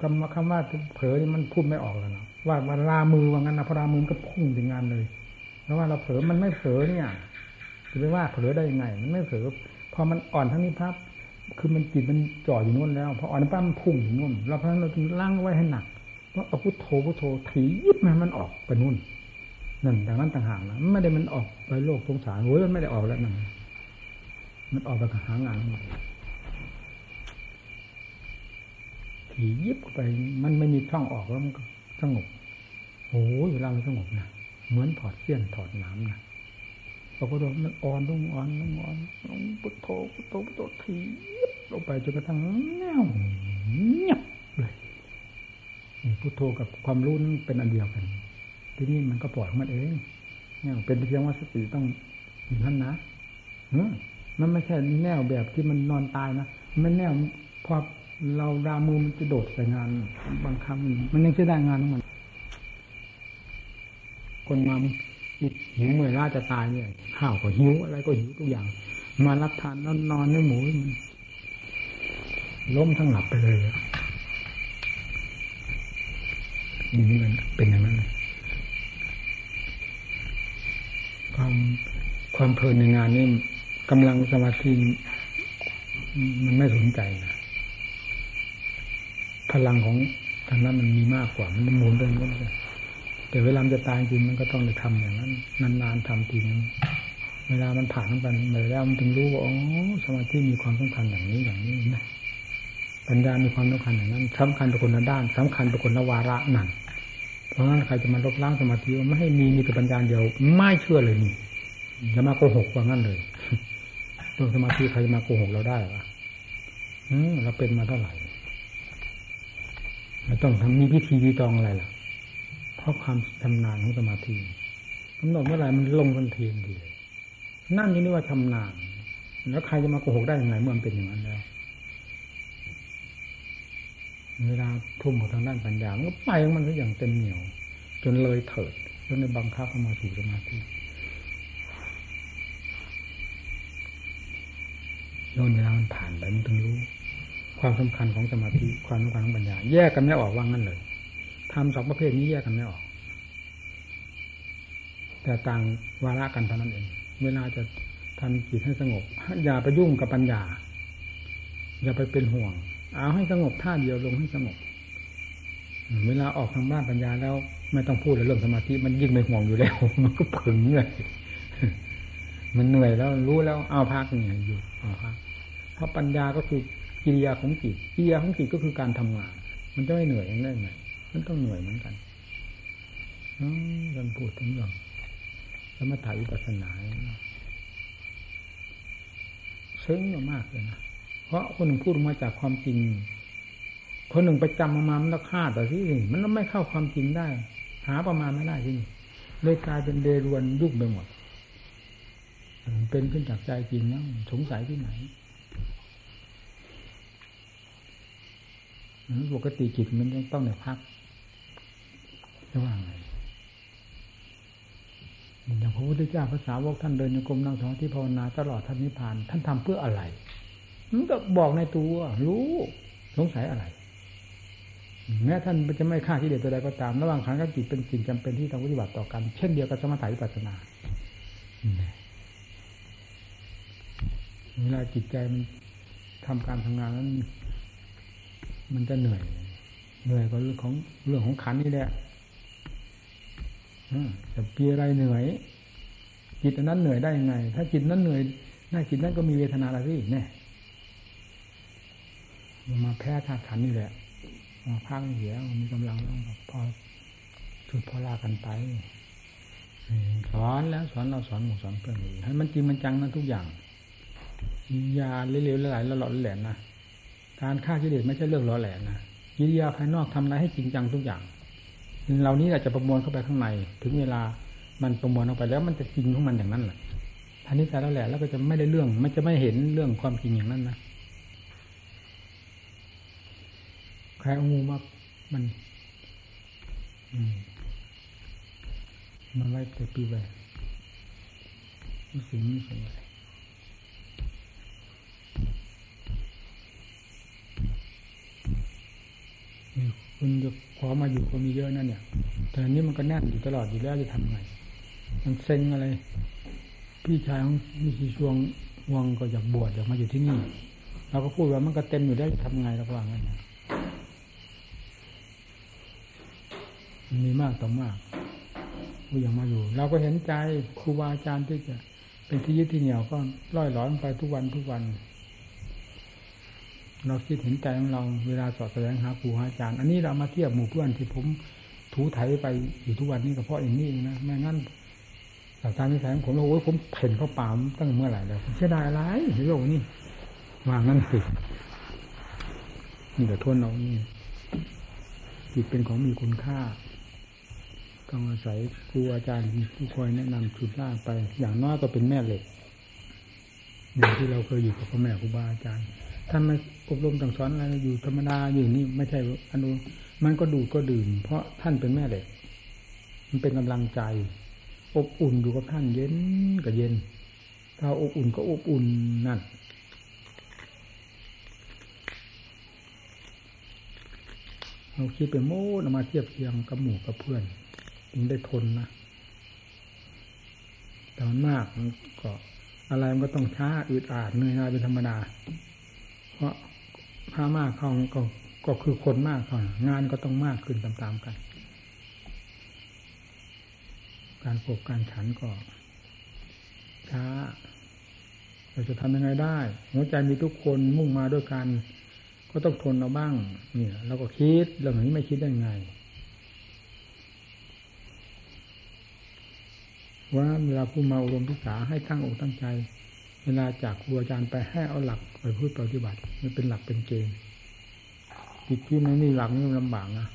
คำว่าคำว่าเผลอนี่มันพูดไม่ออกแล้วนะว่าว่าลามือว่างั้นนะพอลามือก็พุ่งถึงงานเลย แล้วว่าเราเผลอมันไม่เผลอเนี่ย จะไปว่าเผลอได้ยังไง มันไม่เผลอพอมันอ่อนทั้งนี้พับคือมันจิตมันจ่ออยู่นู่นแล้วพออ่อนปั๊มันพุ่งถึงนู่นเราเพราะนั้นเราจึงล้างไว้ให้หนักเพราะเอาพุทโธพุทโธถียิบมันมันออกไปนู่นนั่นต่างนั้นต่างหากนะไม่ได้มันออกไปโลกสงสารโอ้ยมันไม่ได้ออกแล้วนั่นมันออกไปหางานใหม่ถียิบไป มันไม่มีช่องออกแล้วมันก็สงบโอ้ยเวลามันสงบนะเหมือนถอดเสี้ยนถอดน้ำนะ พอพอดมันอ่อนลงอ่อนลงอ่อนลงพุทโธพุทโธพุทโธถีลงไปจนกระทั่งแน่วเงียบเลยพุทโธกับความรู้นเป็นอันเดียวกัน ที่นี่มันก็ปล่อยมันเองเนี่ยเป็นเพียงว่าสติต้องอยู่นั่นนะมันไม่ใช่แนวแบบที่มันนอนตายนะมันแนวพอเราดามือมันจะโดดใส่งานบางครั้งมันยังใช้ได้งานของมันคนมา หิวเมื่อยล้าจะตายเนี่ยข้าวก็หิวอะไรก็หิวทุกอย่าง มารับทานแล้วนอนเนื้อหมูมันล้มทั้งหลับไปเลยนี่มันเป็นอย่างนั้นความความเพลินในงานนี่กำลังสมาธิมันไม่สนใจนะพลังของทางนั้นมันมีมากกว่า มันหมุนเรื่องนั้น แต่เวลาจะตายจริงมันก็ต้องไปทำอย่างนั้นนานๆทำทีนึงเวลามันผ่านไปไปแล้วมันถึงรู้ว่าอ๋อสมาธิมีความสำคัญอย่างนี้อย่างนี้นะปัญญามีความสำคัญอย่างนั้นสำคัญเป็นคนละด้านสำคัญเป็นคนละวาระนั่นเพราะงั้นใครจะมาลบล้างสมาธิไม่ให้มีมีแต่ปัญญาเดียว ไม่เชื่อเลยนี่จะมาโกหกว่างั้นเลยตัวสมาธิใครจะมาโกหกเราได้วะอืมเราเป็นมาเท่าไหร่ไม่ต้องทำมีพิธีดีตองอะไรล่ะ เพราะความชำนาญของสมาธิกำหนดเมื่อไหร่มันลงทันทีทีเลยนั่นยังนี่ว่าชำนาญแล้วใครจะมาโกหกได้ยังไงเมื่อมันเป็นอย่างนั้นแล้วเวลาทุ่มของทางด้านปัญญามันก็ไปของมันทุกอย่างเต็มเหนียว จนเลยเถิดจนในบังคับเข้ามาสู่สมาธิโยนเวลามันผ่านไปมันถึงรู้ ความสำคัญของสมาธิความสำคัญของปัญญา แยกกันไม่ออกว่างั้นเลย ทำสองประเภทนี้แยกกันไม่ออก แต่ต่างวาระกันเท่านั้นเอง เวลาจะทำจิตให้สงบ อย่าไปยุ่งกับปัญญา อย่าไปเป็นห่วง เอาให้สงบท่าเดียวลงให้สงบ เวลาออกทางบ้านปัญญาแล้ว ไม่ต้องพูดเรื่องสมาธิมันยิ่งไม่ห่วงอยู่แล้ว มันก็ผึ่งเลยมันเหนื่อยแล้วรู้แล้วเอาพักเนี่ยอยู่เอาพักเพราะปัญญาก็คือกิริยาของจิตกิริยาของจิตก็คือการทำงาน มันจะไม่เหนื่อยอย่างนั้นไง มันต้องเหนื่อยเหมือนกันอืมกันพูดถึงเรื่องสมถะวิปัสสนาซึ้งมากเลยนะเพราะคนหนึ่งพูดมาจากความจริง คนหนึ่งไปจำมามันฆ่าแต่ที่มันไม่เข้าความจริงได้ หาประมาณไม่ได้ที่นี่เลยกลายเป็นเดรวนยุบไปหมดเป็นขึ้นจากใจจริงนะสงสัยที่ไหนปกติจิตมันต้องต้องในพัก จะว่าไงอย่างพระพุทธเจ้าภาษาวกท่านเดินโยกรมนั่งสมาธิภาวนาตลอดท่านนิพพาน ท่านทำเพื่ออะไรมันก็บอกในตัว รู้สงสัยอะไร แม้ท่านจะไม่ฆ่าที่เด็ดตัวใดก็ตามระหว่างขันกับจิตเป็นสิ่งจำเป็นที่ต้องปฏิบัติต่อกัน เช่นเดียวกับสมถะวิปัสสนาเวลาจิตใจมันทำการทำงานนั้น มันจะเหนื่อย เหนื่อยกว่าเรื่องของเรื่องของขันนี่แหละ จะปีอะไรเหนื่อยจิตนั้นเหนื่อยได้ยังไง ถ้าจิตนั้นเหนื่อยหน้าจิตนั้นก็มีเวทนาอะไรแน่มาแพ้ธาตุขันนี่แหละมาพังเหียมีกำลังต้องพอสุดพอลากันไปสอนแล้วสอนเราสอนหมู่สอนเพื่อนให้มันจริงมันจังนั้นทุกอย่างยาเร็วๆหลายๆหลอดแหลนนะการฆ่ากิเลสไม่ใช่เรื่องหล่อแหลนนะกิริยาภายนอกทำอะไรให้จริงจังทุกอย่าง เหล่านี้อาจจะประมวลเข้าไปข้างใน ถึงเวลามันประมวลออกไปแล้วมันจะจริงของมันอย่างนั้นแหละท่านี้แต่แล้วแหละแล้วก็จะไม่ได้เรื่อง มันจะไม่เห็นเรื่องความจริงอย่างนั้นนะใครเอางูมามันมันไว้แต่ปีแหวนนี่สิ่งนี้สิ่งอะไร คุณจะขอมาอยู่ก็มีเยอะนั่นเนี่ยแต่อันนี้มันก็แน่นอยู่ตลอดอยู่แล้วจะทำไงมันเซ็งอะไร พี่ชายของมีชีช่วงวังก็อยากบวชอยากมาอยู่ที่นี่เราก็พูดว่ามันก็เต็มอยู่ได้ทำไงราก็ว่างนั้นมีมากต่อมากผู้ยังมาอยู่ เราก็เห็นใจครูบาอาจารย์ที่จะ เป็นที่ยึดที่เหนี่ยวก็ล่อยหลอนไปทุกวันทุกวัน เราคิดเห็นใจของเราเวลาสอดแสดงหาครูอาจารย์ อันนี้เรามาเทียบหมู่เพื่อนที่ผมถูไถไปอยู่ทุกวันนี้ก็เพราะอย่างนี้นะไม่งั้นหลักการนิสัยของผมโอ้ยผมเพ่นเขาป่ามตั้งเมื่อไหร่แล้วเสียดายอะไรโลกนี้วางนั่นสินี่แต่ทนเอานี่จิตเป็นของมีคุณค่าต้องอาศัยครูอาจารย์ผู้คอยแนะนำชุดล่าไป อย่างน้อยก็เป็นแม่เหล็กอย่างที่เราเคยอยู่กับพ่อแม่ครูบาอาจารย์ท่านไมา อบรมต่างสอนอะไรอยู่ธรรมดาอยู่นี่ไม่ใช่อนุมันก็ดูก็ดื่ม เพราะท่านเป็นแม่เหล็ก มันเป็นกำลังใจ อบอุ่นอยู่กับท่านเย็นกับเย็น ถ้าอบอุ่นก็อบอุ่นนั่นเราคิดไปโม้นมาเทียบเทียงกับหมู่กับเพื่อนถึงได้ทนนะแต่มันมากมันก็อะไรมันก็ต้องช้าอึดอัดเหนื่อยง่ายเป็นธรรมดา เพราะ ผ้ามากเข้าก็ก็คือคนมากเข้างานก็ต้องมากขึ้นตามๆกัน การปกการฉันก็ช้าเราจะทำยังไงได้ หัวใจมีทุกคนมุ่งมาด้วยกัน ก็ต้องทนเราบ้าง เนี่ยเราก็คิดเรื่องนี้ไม่คิดได้ไงว่าเวลาผู้มาอบรมศึกษาให้ตั้งอกตั้งใจ เวลาจากครูอาจารย์ไปให้เอาหลักไปพูดปฏิบัติ มันเป็นหลักเป็นเกณฑ์จิตที่ไม่มีหลักนี่ลำบากนะ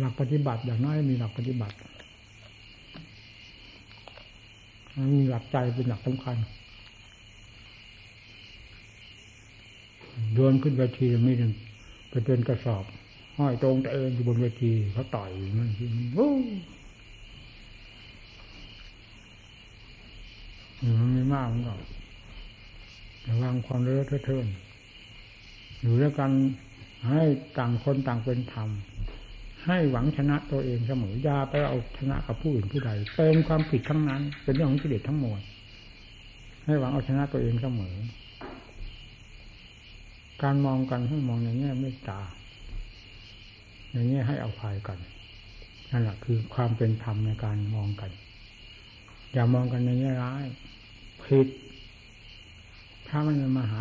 หลักปฏิบัติอย่างน้อยมีหลักปฏิบัติมีหลักใจเป็นหลักสำคัญโยนขึ้นเวทีไม่ถึงไปเป็นกระสอบ ห้อยตรงแต่เองอยู่บนเวทีเขาต่อยมันโอ้ มันไม่มากมันก็ระวังความเลอะเทอะอยู่ด้วยกันให้ต่างคนต่างเป็นธรรมให้หวังชนะตัวเองเสมออย่าไปเอาชนะกับผู้อื่นผู้ใดเป็นความผิดทั้งนั้น เป็นเรื่องของกิเลสทั้งหมดให้หวังเอาชนะตัวเองเสมอ การมองกันให้มองในแง่เมตตาในแง่ให้อาภัยกันนั่นแหละคือความเป็นธรรมในการมองกัน อย่ามองกันในแง่ร้าย ผิดถ้ามันมาหา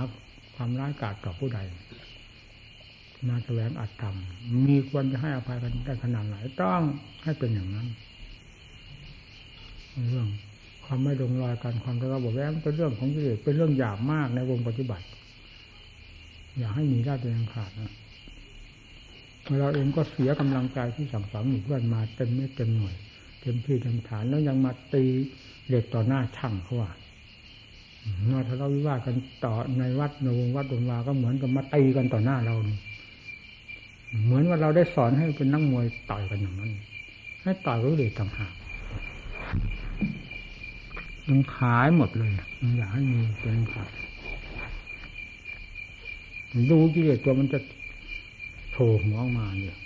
ความร้ายกาจต่อผู้ใด มาแสวงอัตธรรม มีควรจะให้อภัยกันได้ขนาดไหนต้องให้เป็นอย่างนั้น เรื่องความไม่ลงรอยกันความทะเลาะเบาแวงเป็นเรื่องของกิเลสเป็นเรื่องหยาบมากในวงปฏิบัติ อย่าให้มีได้เป็นขาดนะเราเองก็เสียกำลังใจที่สั่งสอนหมู่เพื่อนมาเต็มเม็ดเต็มหน่วยเต็มที่เต็มฐานแล้วยังมาตีเด็กต่อหน้าช่างเขาว่า มื่อทะเลาะวิวาทกันต่อในวัดในวงวัดวงวาก็เหมือนกับมาตีกันต่อหน้าเรา เหมือนว่าเราได้สอนให้เป็นนักมวยต่อยกันอย่างนั้น ให้ต่อยรู้เลยต่างหากมันขายหมดเลยมันอยากให้มีเป็นขาดดูกิเลสตัวมันจะโผล่หัวออกมาเนี่ย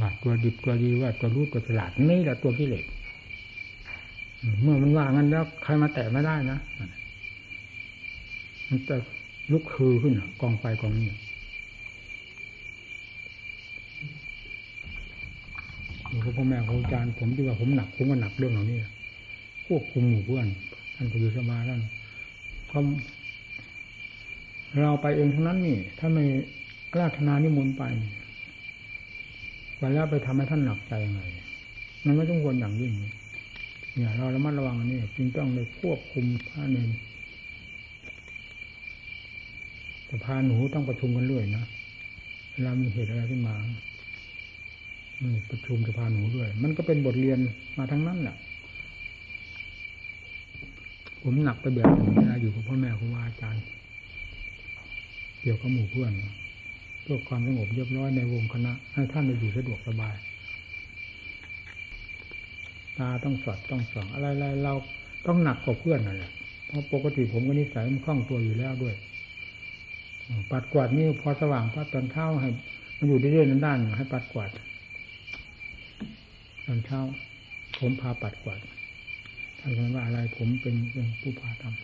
ว่าตัวดิบตัวดีว่าตัวรู้ตัวฉลาดนี่แหละตัวกิเลส เมื่อมันว่างั้นแล้วใครมาแตะไม่ได้นะมันจะลุกคือขึ้นกองไฟกองนี้พ่อแม่ครูอาจารย์ผมที่ว่าผมหนักผมก็หนักเรื่องเหล่านี้ควบคุมหมู่เพื่อนท่านพยุสมาท่านเขาเราไปเองทั้งนั้นนี่ ถ้าไม่กล้าธนานิมนต์ไปไปแล้วไปทำให้ท่านหนักใจยังไงมันไม่ต้องควรอย่างยิ่ง เนี่ยเราระมัดระวังนี่จึงต้องเลยควบคุมพระเนรแต่พาหนูต้องประชุมกันเรื่อยนะเวลามีเหตุอะไรขึ้นมาประชุมสภาหนูด้วย มันก็เป็นบทเรียนมาทั้งนั้นแหละผมหนักไปแบบนี้เวลาอยู่กับพ่อแม่ครูอาจารย์เกี่ยวกับหมู่เพื่อนเพื่อความสงบเรียบร้อยในวงคณะให้ท่านได้อยู่สะดวกสบาย ตาต้องสอดต้องส่องอะไรๆเราต้องหนักกว่าเพื่อนนั่นแหละเพราะปกติผมก็นิสัยมันคล่องตัวอยู่แล้วด้วย ปัดกวาดนี่พอสว่างพอตอนเช้าให้ มันอยู่เรื่อยๆด้านให้ปัดกวาด ตอนเช้า ผมพาปัดกวาดท่านว่าอะไรผมเป็นเป็นผู้พาทำ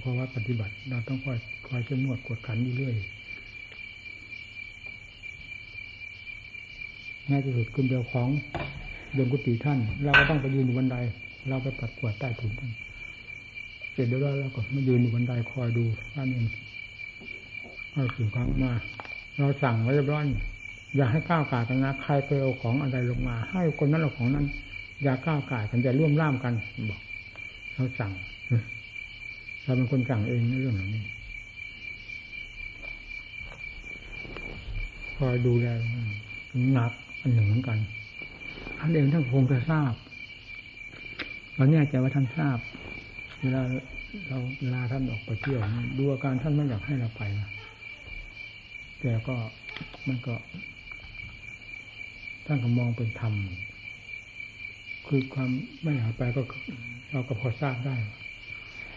เพราะว่าปฏิบัติเราต้องคอยคอยเข้มงวดกดขันอยู่เรื่อย ง่ายที่สุดคุณเดียวของเดินกุฏิท่าน เราก็ต้องไปยืนอยู่บันได เราไปปัดกวาดใต้ถุนท่านเสร็จแล้วเราก็มายืนอยู่บันไดคอยดูท่านเองเอาสิ่งของมา เราสั่งไว้เรียบร้อยอย่าให้ก้าวกายกันนะใครไปเอาของอะไรลงมา ให้คนนั้นเอาของนั้น อย่าก้าวกายกันจะร่วมล่ามกันบอกเราสั่งเราเป็นคนสั่งเองในเรื่องเหล่านี้คอยดูแลหนัก นหนึ่งเหมือนกันท่านเองท่านคงจะทราบเราแน่ใจว่าท่านทราบ เวลาเราเวลาท่านออกไปเที่ยวดูอาการท่านไม่อยากให้เราไปนะแต่ก็มันก็ ท่านก็มองเป็นธรรมคือความไม่อยากไปก็เราก็พอทราบได้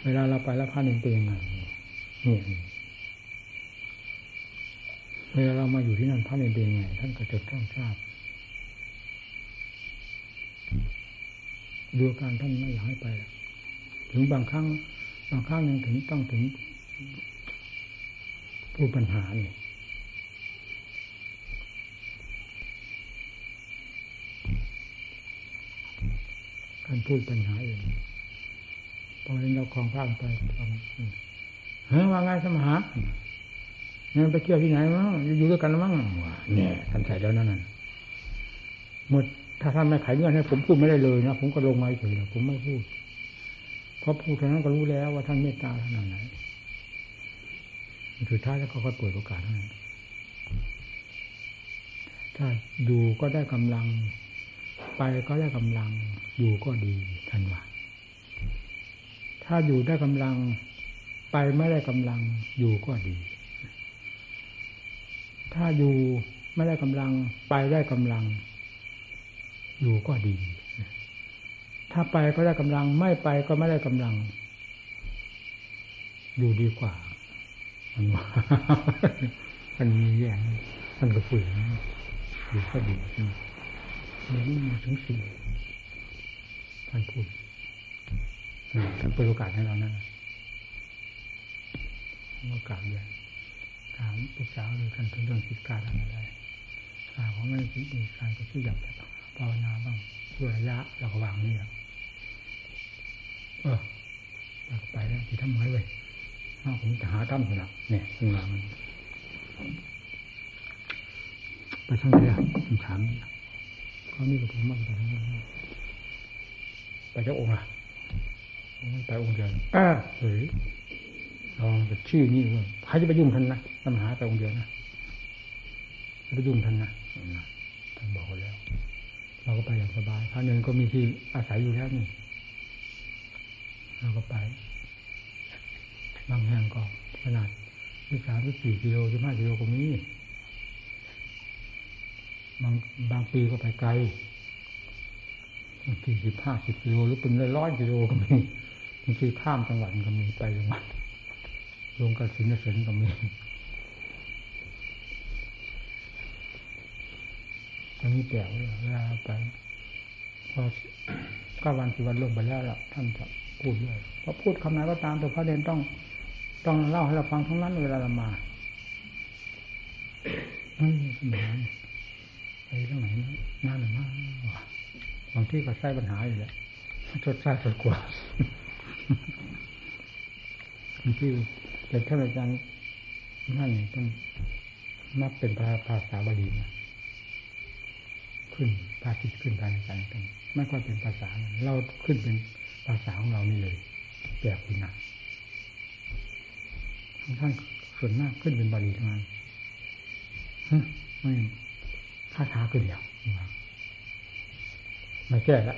เวลาเราไปแล้วพระเนรเป็นยังไงนี่เวลาเรามาอยู่ที่นั่นพระเนรเป็นยังไงท่านก็จะต้องทราบ ดูการท่านไม่อยากให้ไป ถึงบางครั้ง บางครั้งยังถึงต้องถึงผู้ปัญหาเนี่ยการพูดปัญหาเองตอนนี้เราคลองพระไปทำเฮ้ยว่าไงสมหาเนี่ยไปเที่ยวที่ไหนมั้งอยู่ด้วยกันมั้งเนี่ยท่านใส่แล้วนั่นน่ะหมด ถ้าท่านไม่ขายเงินให้ผมพูดไม่ได้เลยนะผมก็ลงมาเฉยผมไม่พูด เพราะพูดเท่านั้นก็รู้แล้วว่าท่านเมตตาขนาดไหนสุดท้ายแล้วก็ค่อยเปิดโอกาสให้ถ้าอยู่ก็ได้กำลัง ไปก็ได้กำลัง อยู่ก็ดีท่านว่าถ้าอยู่ได้กำลัง ไปไม่ได้กำลัง อยู่ก็ดี ถ้าอยู่ไม่ได้กำลัง ไปได้กำลัง อยู่ก็ดี ถ้าไปก็ได้กำลัง ไม่ไปก็ไม่ได้กำลัง อยู่ดีกว่า มันว่ามันมีแย่งมันก็ฝืนอยู่ก็ดีนี่มาถึงสี่ท่านพูดท่านเปิดโอกาสให้เรานั่นโอกาสเดียวถามลูกสาวหรือท่านถึงเรื่องกิจการอะไรถามว่าไม่คิดมีการก็ที่อยากจะ ภาวนาบ้างช่วยระยะราก็วางนี่แหละเออไปแล้วที่ทำไมเว้ยนอกผมจะหาตั้มสนับเนี่ยขึ้นมามันไปช่างไหนอะผมถามเขานี่กับผมมันไปทางนั้นไปเจ้าองค์อะไปองค์เดียวอ่าเฮ้ยลองจะชื่อนี่ว่าใครจะไปยุ่งท่านนะตำหาไปองค์เดียวนะจะไปยุ่งท่านนะท่านบอกแล้ว เราก็ไปอย่างสบายพระเนรก็มีที่อาศัยอยู่แล้วนี่เราก็ไป บางแห่งก็ขนาดที่สามที่สี่กิโลที่ห้ากิโลก็มีบางบางปีก็ไปไกลบางทีสิบห้าสิบกิโลหรือเป็นร้อยกิโลก็มีบางทีข้ามจังหวัดก็มีไปลงมาลงกระสินเสนก็มี อันนี้แปลกเวลาไปพอก้าวันสิวันลงไปแล้วล่ะท่านจะพูดเลยพอพูดคำไหนก็ตามแต่พระเดนต้อง ต้องเล่าให้เราฟังทั้งนั้นเวลาเรามาไม่มีสมองไปที่ไหนนานหรือมากบางที่ก็ใช้ปัญหาอยู่แหละชดใช้สดกว่าบางที่แต่ท่านอาจารย์นั่นต้องนับเป็นภาษาบาลีนะ ขึ้นภาษิตขึ้นภายในใจกันไม่ค่อยเป็นภาษา เราขึ้นเป็นภาษาของเรานี่เลยแปลกคุณนะท่านส่วนมากขึ้นเป็นบาลีทั้งนั้นไม่คาถาขึ้นแล้วม่แก้ละ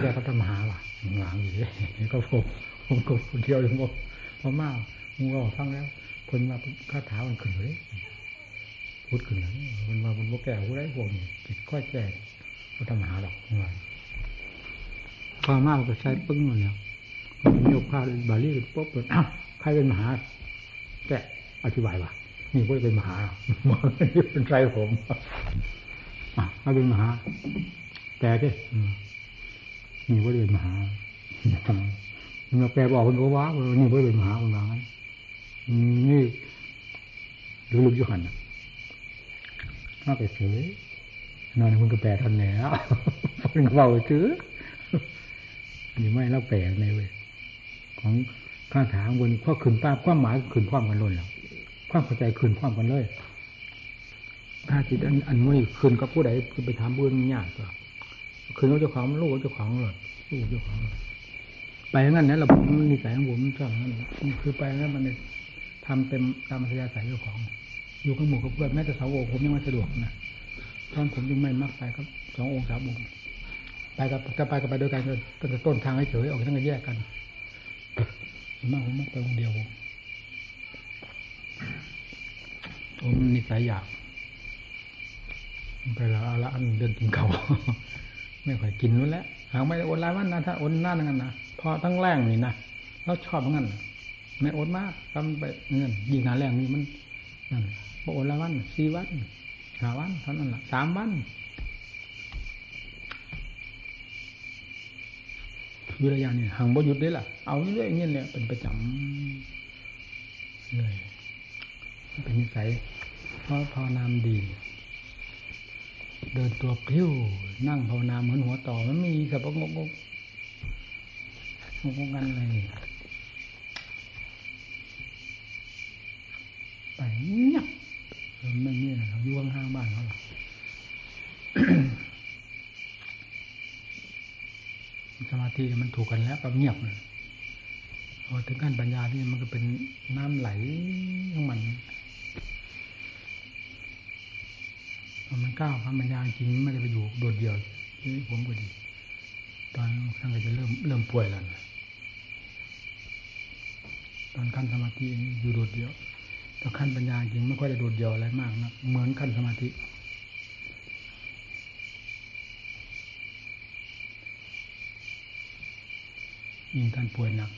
แก้ก็ต้องมหาว่ะหลังอยู่เลยก็ผมผมกดคนเดียวเลยผมพอมากมึงก็ฟังแล้ว คนมาคาถามันขึ้นเลย พูดขึ้นแล้วมันมาบนพวกแก่พวกไรพวกนี้จิตค่อยแก่ก็ทำหาหรอกเงินความมากก็ใช้ปึ้งมันแล้วมันยกผ้าบาลีปุ๊บเปิดอ้าวใครเป็นมหาแกอธิบายว่านี่ว่าเป็นมหาเป็นใจผมอะถ้าเป็นมหา แต่ดินี่ว่าเป็นมหามาแปลบอกคนก็ว่านี่เพื่เป็นมหาคนมานี่ลึกยู่หันน่าไปเฉยนอนคุณก็แปลทันแล้วคนก็เบาซื้อนี่ไม่เล่าแปลในเว้ยของข้าถามบนข้อขืนป้าความหมายขืนความกันล้นแล้วความเข้าใจขืนความกันเลยถ้าจิตอันอันไม่คืนกับผู้ใดคือไปถามบุญยากก็คืนเขาเจ้าของลูกเจ้าของหลดลูกเจ้าของไปงั้นนั้นเราผมนิสัยของผมชอบนั้นคือไปงั้นมันทำเต็มตามอัธยาศัยเจ้าของ อยู่กับหมู่กับเพื่อนแม้แต่สาวโอผมยังไม่สะดวกนะตอนผมยังไม่มักไปครับสององค์สามองค์ไปกับจะไปกับไปด้วยกันก็จะต้นทางให้เฉยออกทั้งแยกกันมากผมมักไปองเดียวผมนิสัยอยากไปแล้วเอาละอันเดินกินเขาไม่ค่อยกินนู้นแล้วหากไม่อดรายวันนะถ้าอดหน้านั่นนะพอตั้งแรงนี่นะเราชอบงั้นไม่อดมากทำไปเงินยิงหาแรงนี่มันนั่น พออดรายวันสี่วันห้าวันเท่านั้นแหละสามวันวิริยานี่ห่างบ่หยุดได้ล่ะ เอาเรื่อยๆเงี้ยเนี่ยเป็นประจำเลยเป็นนิสัยเพราะพอนามดี เดินตัวพลิ้วนั่งภาวนาเหมือนหัวต่อมันมีสับงกงกงกกันเลยไปเงีย บไม่มีอะไรอยู่ข้างๆบ้านเขาหรอกสมาธิมันถูกกันแล้วก็เงียบเลยพอถึงขั้นปัญญาที่มันก็เป็นน้ำไหลของมันมันก้าวพระมัญญาจริงไม่ได้ไปอยู่โดดเดี่ยวนี่ผมก็ดี ตอนท่านก็จะเริ่มเริ่มป่วยแล้วนะตอนขั้นสมาธิอยู่โดดเดี่ยว ขั้นปัญญาจริงไม่ค่อยได้โดดเดี่ยวอะไรมากนะเหมือนขั้นสมาธิ ยิ่งท่านป่วยหนัก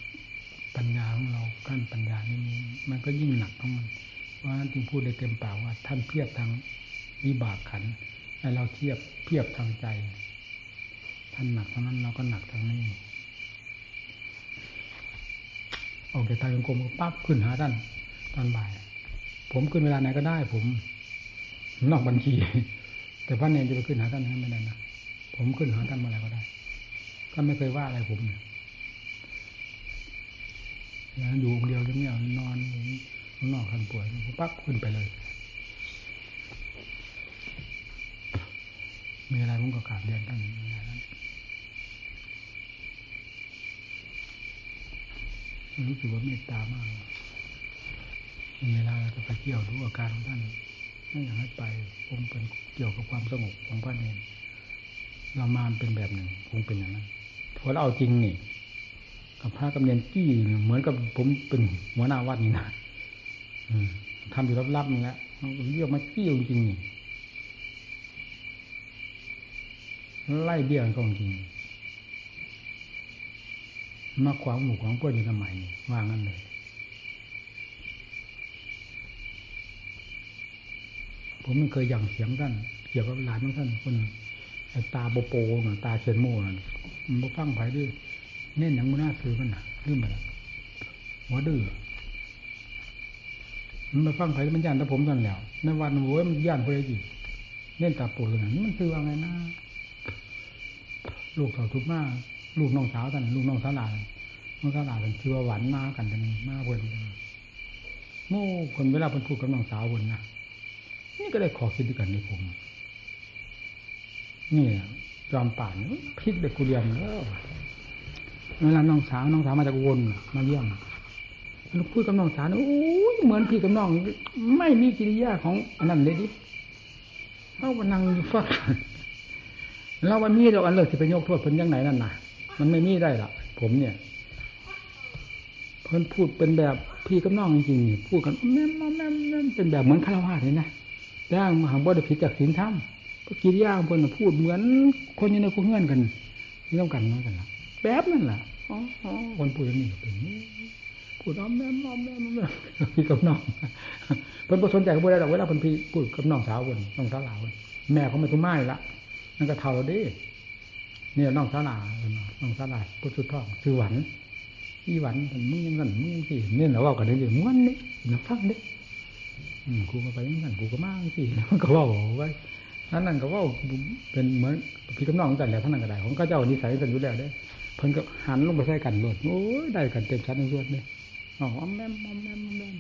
ปัญญาของเราขั้นปัญญานี่มันก็ยิ่งหนักของมันเพราะฉะนั้นจึงพูดได้เต็มปากว่า ท่านเพียบทางวิบากขันให้เราเทียบเทียบทางใจ ท่านหนักเท่านั้นเราก็หนักทางนี้ออกจากทางกรมปั๊บขึ้นหาท่านตอนบ่าย ผมขึ้นเวลาไหนก็ได้ ผมนอกบัญชี แต่พระเนรจะไปขึ้นหาท่านไม่ได้นะผมขึ้นหาท่านเมื่อไรก็ได้ท่านไม่เคยว่าอะไรผมอยู่องเดียวจะไม่เอานอนนอกคันป่วยปั๊บขึ้นไปเลย มีอะไรผมก็กราบเรียนท่านรู้สึกว่าเมตตามาก เวลาจะไปเกี่ยวดูอาการของท่านไม่อยากให้ไปคงเป็นเกี่ยวกับความสงบของพระเนรเรามาเป็นแบบหนึ่งคงเป็นอย่างนั้นพอเราเอาจริงนี่กับพระกำเนินกี้เหมือนกับผมเป็นหัวหน้าวัดนี่นะทำอยู่ลับๆนี่แหละเรียกมากี้จริงนี่ไล่เบี้ยกันจริงมาขวางหมู่ขวางพวกอยู่ทำไมว่างั้นเลย ผมไม่เคยยังเสียงท่านเกี่ยวกับหลานของท่านคนตาโปโปน่ะตาเชนโม่น่ะมันฟังไผด้วยเน้นอย่างมุน่าคือมันน่ะลืมไปแล้วหัวดื้อมันมาฟังไผมันย่านแต่ผมตอนแล้ว ในวันโว้ยมันย่านคนใดจีเน้นตาโปเลยนะมันคือว่าไงนะลูกเขาทุกมากลูกน้องสาวกันลูกน้องสาวหลานน้องสาวหลานคือว่าหวานมากันกันมาเวนโม่คนเวลาเป็นพูดกับน้องสาววนนะ นี่ก็ได้ขอคิดด้วยกันในผมนี่จอมป่านพิษเด็กกุเรียนแล้วเวลาน้องสาวน้องสาวมาจากวนมาเยี่ยมลูกพูดกับน้องสาวโอ้ยเหมือนพี่กับน้อง ไม่มีกิริยาของอันนั้นเลยดิเขาวันนั่งฟักเราวันนี้เราอันเลิกที่ไปยกโทษเพิ่นยังไหนนั่นน่ะ มันไม่มีได้ละผมเนี่ยเพิ่นพูดเป็นแบบพี่กับน้องจริงๆพูดกันแม่แม่แม่แม่เป็นแบบเหมือนคารวะเลยนะ ย่างมหาบุตรผิดจากศีลธรรมก็กิริยาของเพิ่นพูดเหมือน คนอยู่ในคุกเงื่อนกันนี่ต้องกันนั่นกันละแบบนั่นแหละอ๋อคนพูดอย่างนี้เป็นพูดอ้อมแม่อ้อมแม่แม่พี่กับน้องเพิ่นก็สนใจกับบุตรเราเวลาเพิ่นพี่พูดกับน้องสาวคนน้องสาวหลาวแม่เขาไม่ทุ่มไม้ละนั่นก็เท่าดิเนี่ยน้องสาลาน้องสาลาพุทธทองชื่อหวันอีหวันมึงยังนั่นมึงยังสิเนี่ยเราว่ากันได้ยังม้วนเนี่ยนักฟังเด้อืม กูก็ไปยังนั่นกูก็มาสิมันก็ว่าไว้นั่นนั่นก็ว่าเป็นเหมือนพี่กับน้องกันแหละท่านนั่นก็ได้ผมก็เจ้านิสัยกันอยู่แล้วเด้เพิ่นก็หันลงไปใส่กันโลดโอ้ยได้กันเต็มชั้นทั้งส่วนเลยอ๋อมแมมอมแมมอมแมม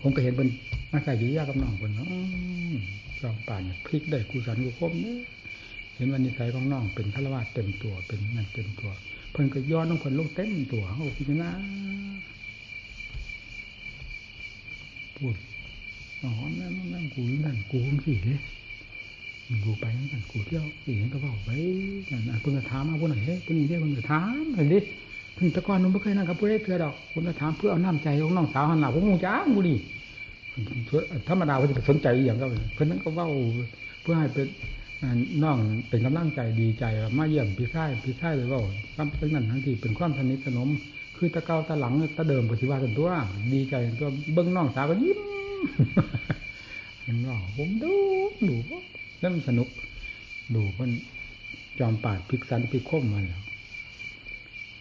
ผมก็เห็นเป็นมาใส่อยู่ยากับน้องคนเนาะลองป่านพลิกได้กูสันกูคมเนี่ยเห็นวันนิสัยของน้องเป็นฆราวาสเต็มตัวเป็นนั่นเต็มตัว เพิ่นก็ย้อนน้องคนลงเต็มตัวโอ้พี่นะ พูดอ๋อแม่แม่กูนั่นกูคงสิเลยกูไปนั่นกูเที่ยวสิเห็นก็บอกไปนั่นเพิ่งจะถามมาพวกไหนเฮ้ยคนนี้เรียกเพิ่งจะถามเห็นดิเพิ่งตะกอนนุ่มไม่เคยนั่งกับผู้ใดเถื่อดอกคนจะถามเพื่อเอาน้ำใจของน้องสาวหันหลังผมคงจ้างกูดิธรรมดาเขาจะสนใจอย่างก็เพิ่นนั้นก็ว้าเพื่อให้เป็นน้องเป็นกำลังใจดีใจมาเยี่ยมพี่ชายพี่ชายเลยว่าคำเป็นนั่นทั้งที่เป็นความสนิทสนม คือตะเกาตะหลังตะเดิมปฏิวัติตัว ดีใจตัวเบิ้งน้องสาวก็ยิ้มมันก็ผมดูดูแล้วมันสนุก ดูมันจอมปาดพิกสันพิกคมมาแล้ว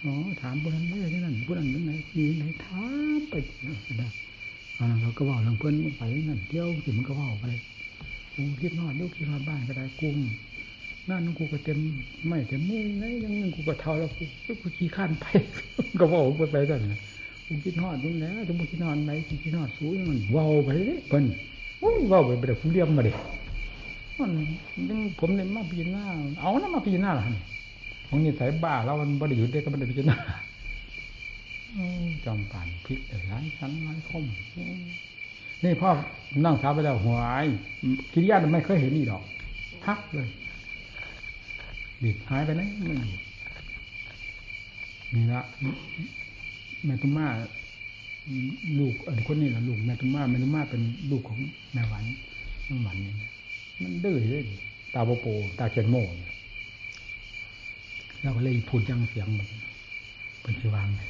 อ๋อถามผู้นั้นไม่ได้นั่นผู้นั้นเป็นไหนมีไหนถามไปนะอ่าเราก็บอกทางเพื่อนไปนั่นเที่ยวสิมันก็ว่าไปกูคิดนอดลูกคิดนอดบ้านก็ได้กุ้ง นั่นกูก็เต็มไม่เต็มมือไงยังนึงกูก็เท่าแล้วกูกูขี้ข้านไปก็ว่าไปไปกันกูคิดนอดนู่นแล้วถึงกูคิดนอดไหนกูคิดนอดสูงมันว้าวไปเลยเพิ่นว้าวไปเดี๋ยวกูเลี้ยมมาเด็กมันยังผมเนี่ยมาพิจารณาเอานะมาพิจารณาหรอของนี่สายบ้าแล้วมันบริยุทธ์ได้ก็บริพิจารณาจอมป่านพลิกเลยร้ายชั้นร้ายคมนี่พ่อนั่งสาวไปแล้วหวยกิริยาไม่เคยเห็นนี่ดอกพักเลย ดิบหายไปไหนไม่อยู่นี่ละแม่ตุ้มาลูกอันคนนี้ละลูกแม่ตุ้มาแม่ตุ้มาเป็นลูกของแม่หวันน้องหวันนี่มันดื้อเลยตาโปโป ตาเขียนโม่แล้วก็เลยพูดยังเสียงมันเป็นชิวางเลย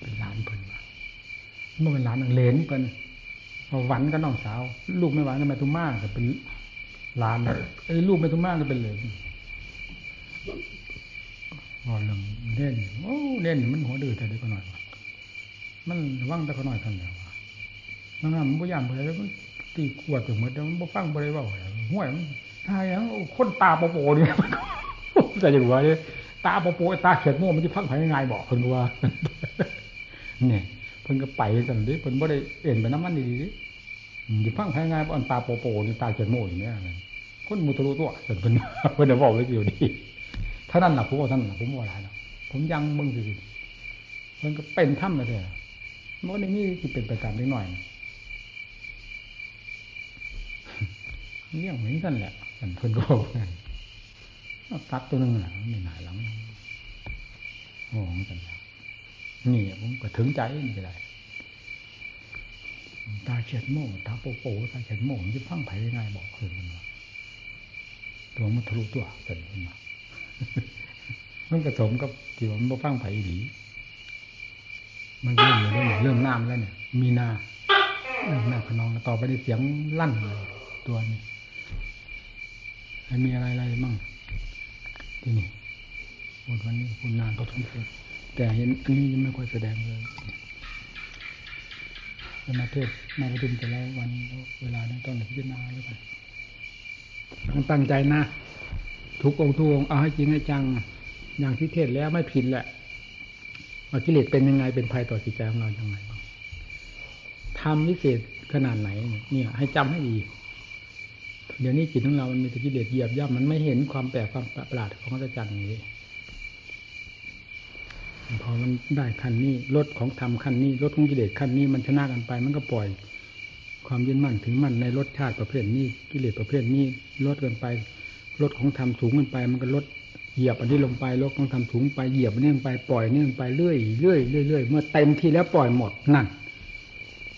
เป็นหลานเพิ่นว่าเมื่อเป็นหลานเลนเป็นหวันก็น้องสาว ลูกไม่หวันก็แม่ตุ้มาก็เป็น ลานไอ้ลูกแม่ตุ้มาก็เป็นเลนพอเรื่องเล่นโอ้เล่นมันหัวดื้อแต่เด็กก็หน่อยมันว่างแต่ก็หน่อยทันแล้วมันงามมันพยายามเลยแล้วมันตีขวดถึงหมดแล้วมันบ่ฟังบ่ได้เบาห่วยมันทายยังคนตาโปโปเนี่ยแต่อย่างว่าเนี่ยตาโปโปตาเขียดโม่มันจะพักภายในบอกคนว่าเนี่ยเพิ่นก็ไปสันดิเพิ่นบ่ได้เอ็นไปน้ำมันดีดิจะพังภายในอันตาโปโปนี่ตาเขียดโม่อย่างเงี้ย คนมุตรุตัวเพิ่นเพิ่นจะบอกไว้อยู่ดีท่านั้นแหละผมว่าท่านผมว่าอะไรนะผมยังมึงสิมันก็เป็นถ้ำเลยมันในนี้ที่เป็นไปตามนิดหน่อยเรื่องเหมือนกันแหละมันเพิ่นก็บอกไงตัดตัวนึงแหละไม่หนาหลังโอ้เหมือนกันนี่ผมก็ถึงใจนี่ได้ตาเฉียดโม่ตาโปโปตาเฉียดโม่จะพังไผ่ง่ายบอกคืนมัน ตัวมันทะลุตัวเกิดขึ้นมามันผสมกับที่ว่ามันบ่ฟังไผ่หลีมันเริ่มเริ่มเริ่มน้ำแล้วเนี่ย มีนาหน้าขนองต่อไปได้เสียงลั่นเลยตัวนี้มีอะไรอะไรมั่งที่นี่วันนี้คุณนานก็ทุ่มเทแต่เห็นอันนี้ยังไม่ค่อยแสดงเลยมาเทศมาประชุมแต่ละวันเวลานี้ต้องพิจารณาแล้วกัน ตั้งใจนะ ทุกองทุกองเอาให้จริงให้จังอย่างที่เทศแล้วไม่ผิดแหละว่ากิเลสเป็นยังไงเป็นภัยต่อจิตใจของเราอย่างไรทำวิเศษขนาดไหน เนี่ย ให้จำให้ดี เดี๋ยวนี้จิตของเรามันมีแต่กิเลสเหยียบย่ำมันไม่เห็นความแปลกความประหลาดของพระจันทร์นี้พอมันได้ขั้นนี้ลดของธรรมขั้นนี้ลดของกิเลสขั้นนี้มันชนะกันไป มันก็ปล่อย ความยึดมั่นถึงมั่นในรสชาติประเภทนี้กิเลสประเภทนี้ลดกันไปลดของธรรมสูงขึ้นไป มันก็ลดเหยียบอันนี้ลงไปลดของธรรมสูงไปเหยียบอันนี้ลงไปปล่อยนี่ลงไปเรื่อยเรื่อยเรื่อยเมื่อเต็มที่แล้วปล่อยหมดนั่น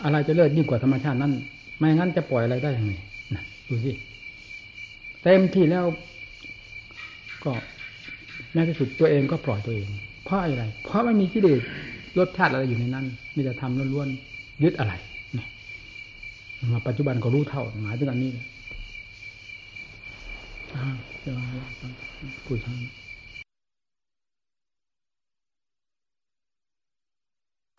อะไรจะเลิศยิ่งกว่าธรรมชาตินั่นไม่งั้นจะปล่อยอะไรได้ยังไงนะดูสิเต็มที่แล้ว ก็ในที่สุดตัวเองก็ปล่อยตัวเอง เพราะอะไร เพราะไม่มีกิเลสรสชาติอะไรอยู่ในนั้น มีแต่ทำล้วนๆยึดอะไร มาปัจจุบันก็รู้เท่าหมายถึงอันนี้จะพูดทาง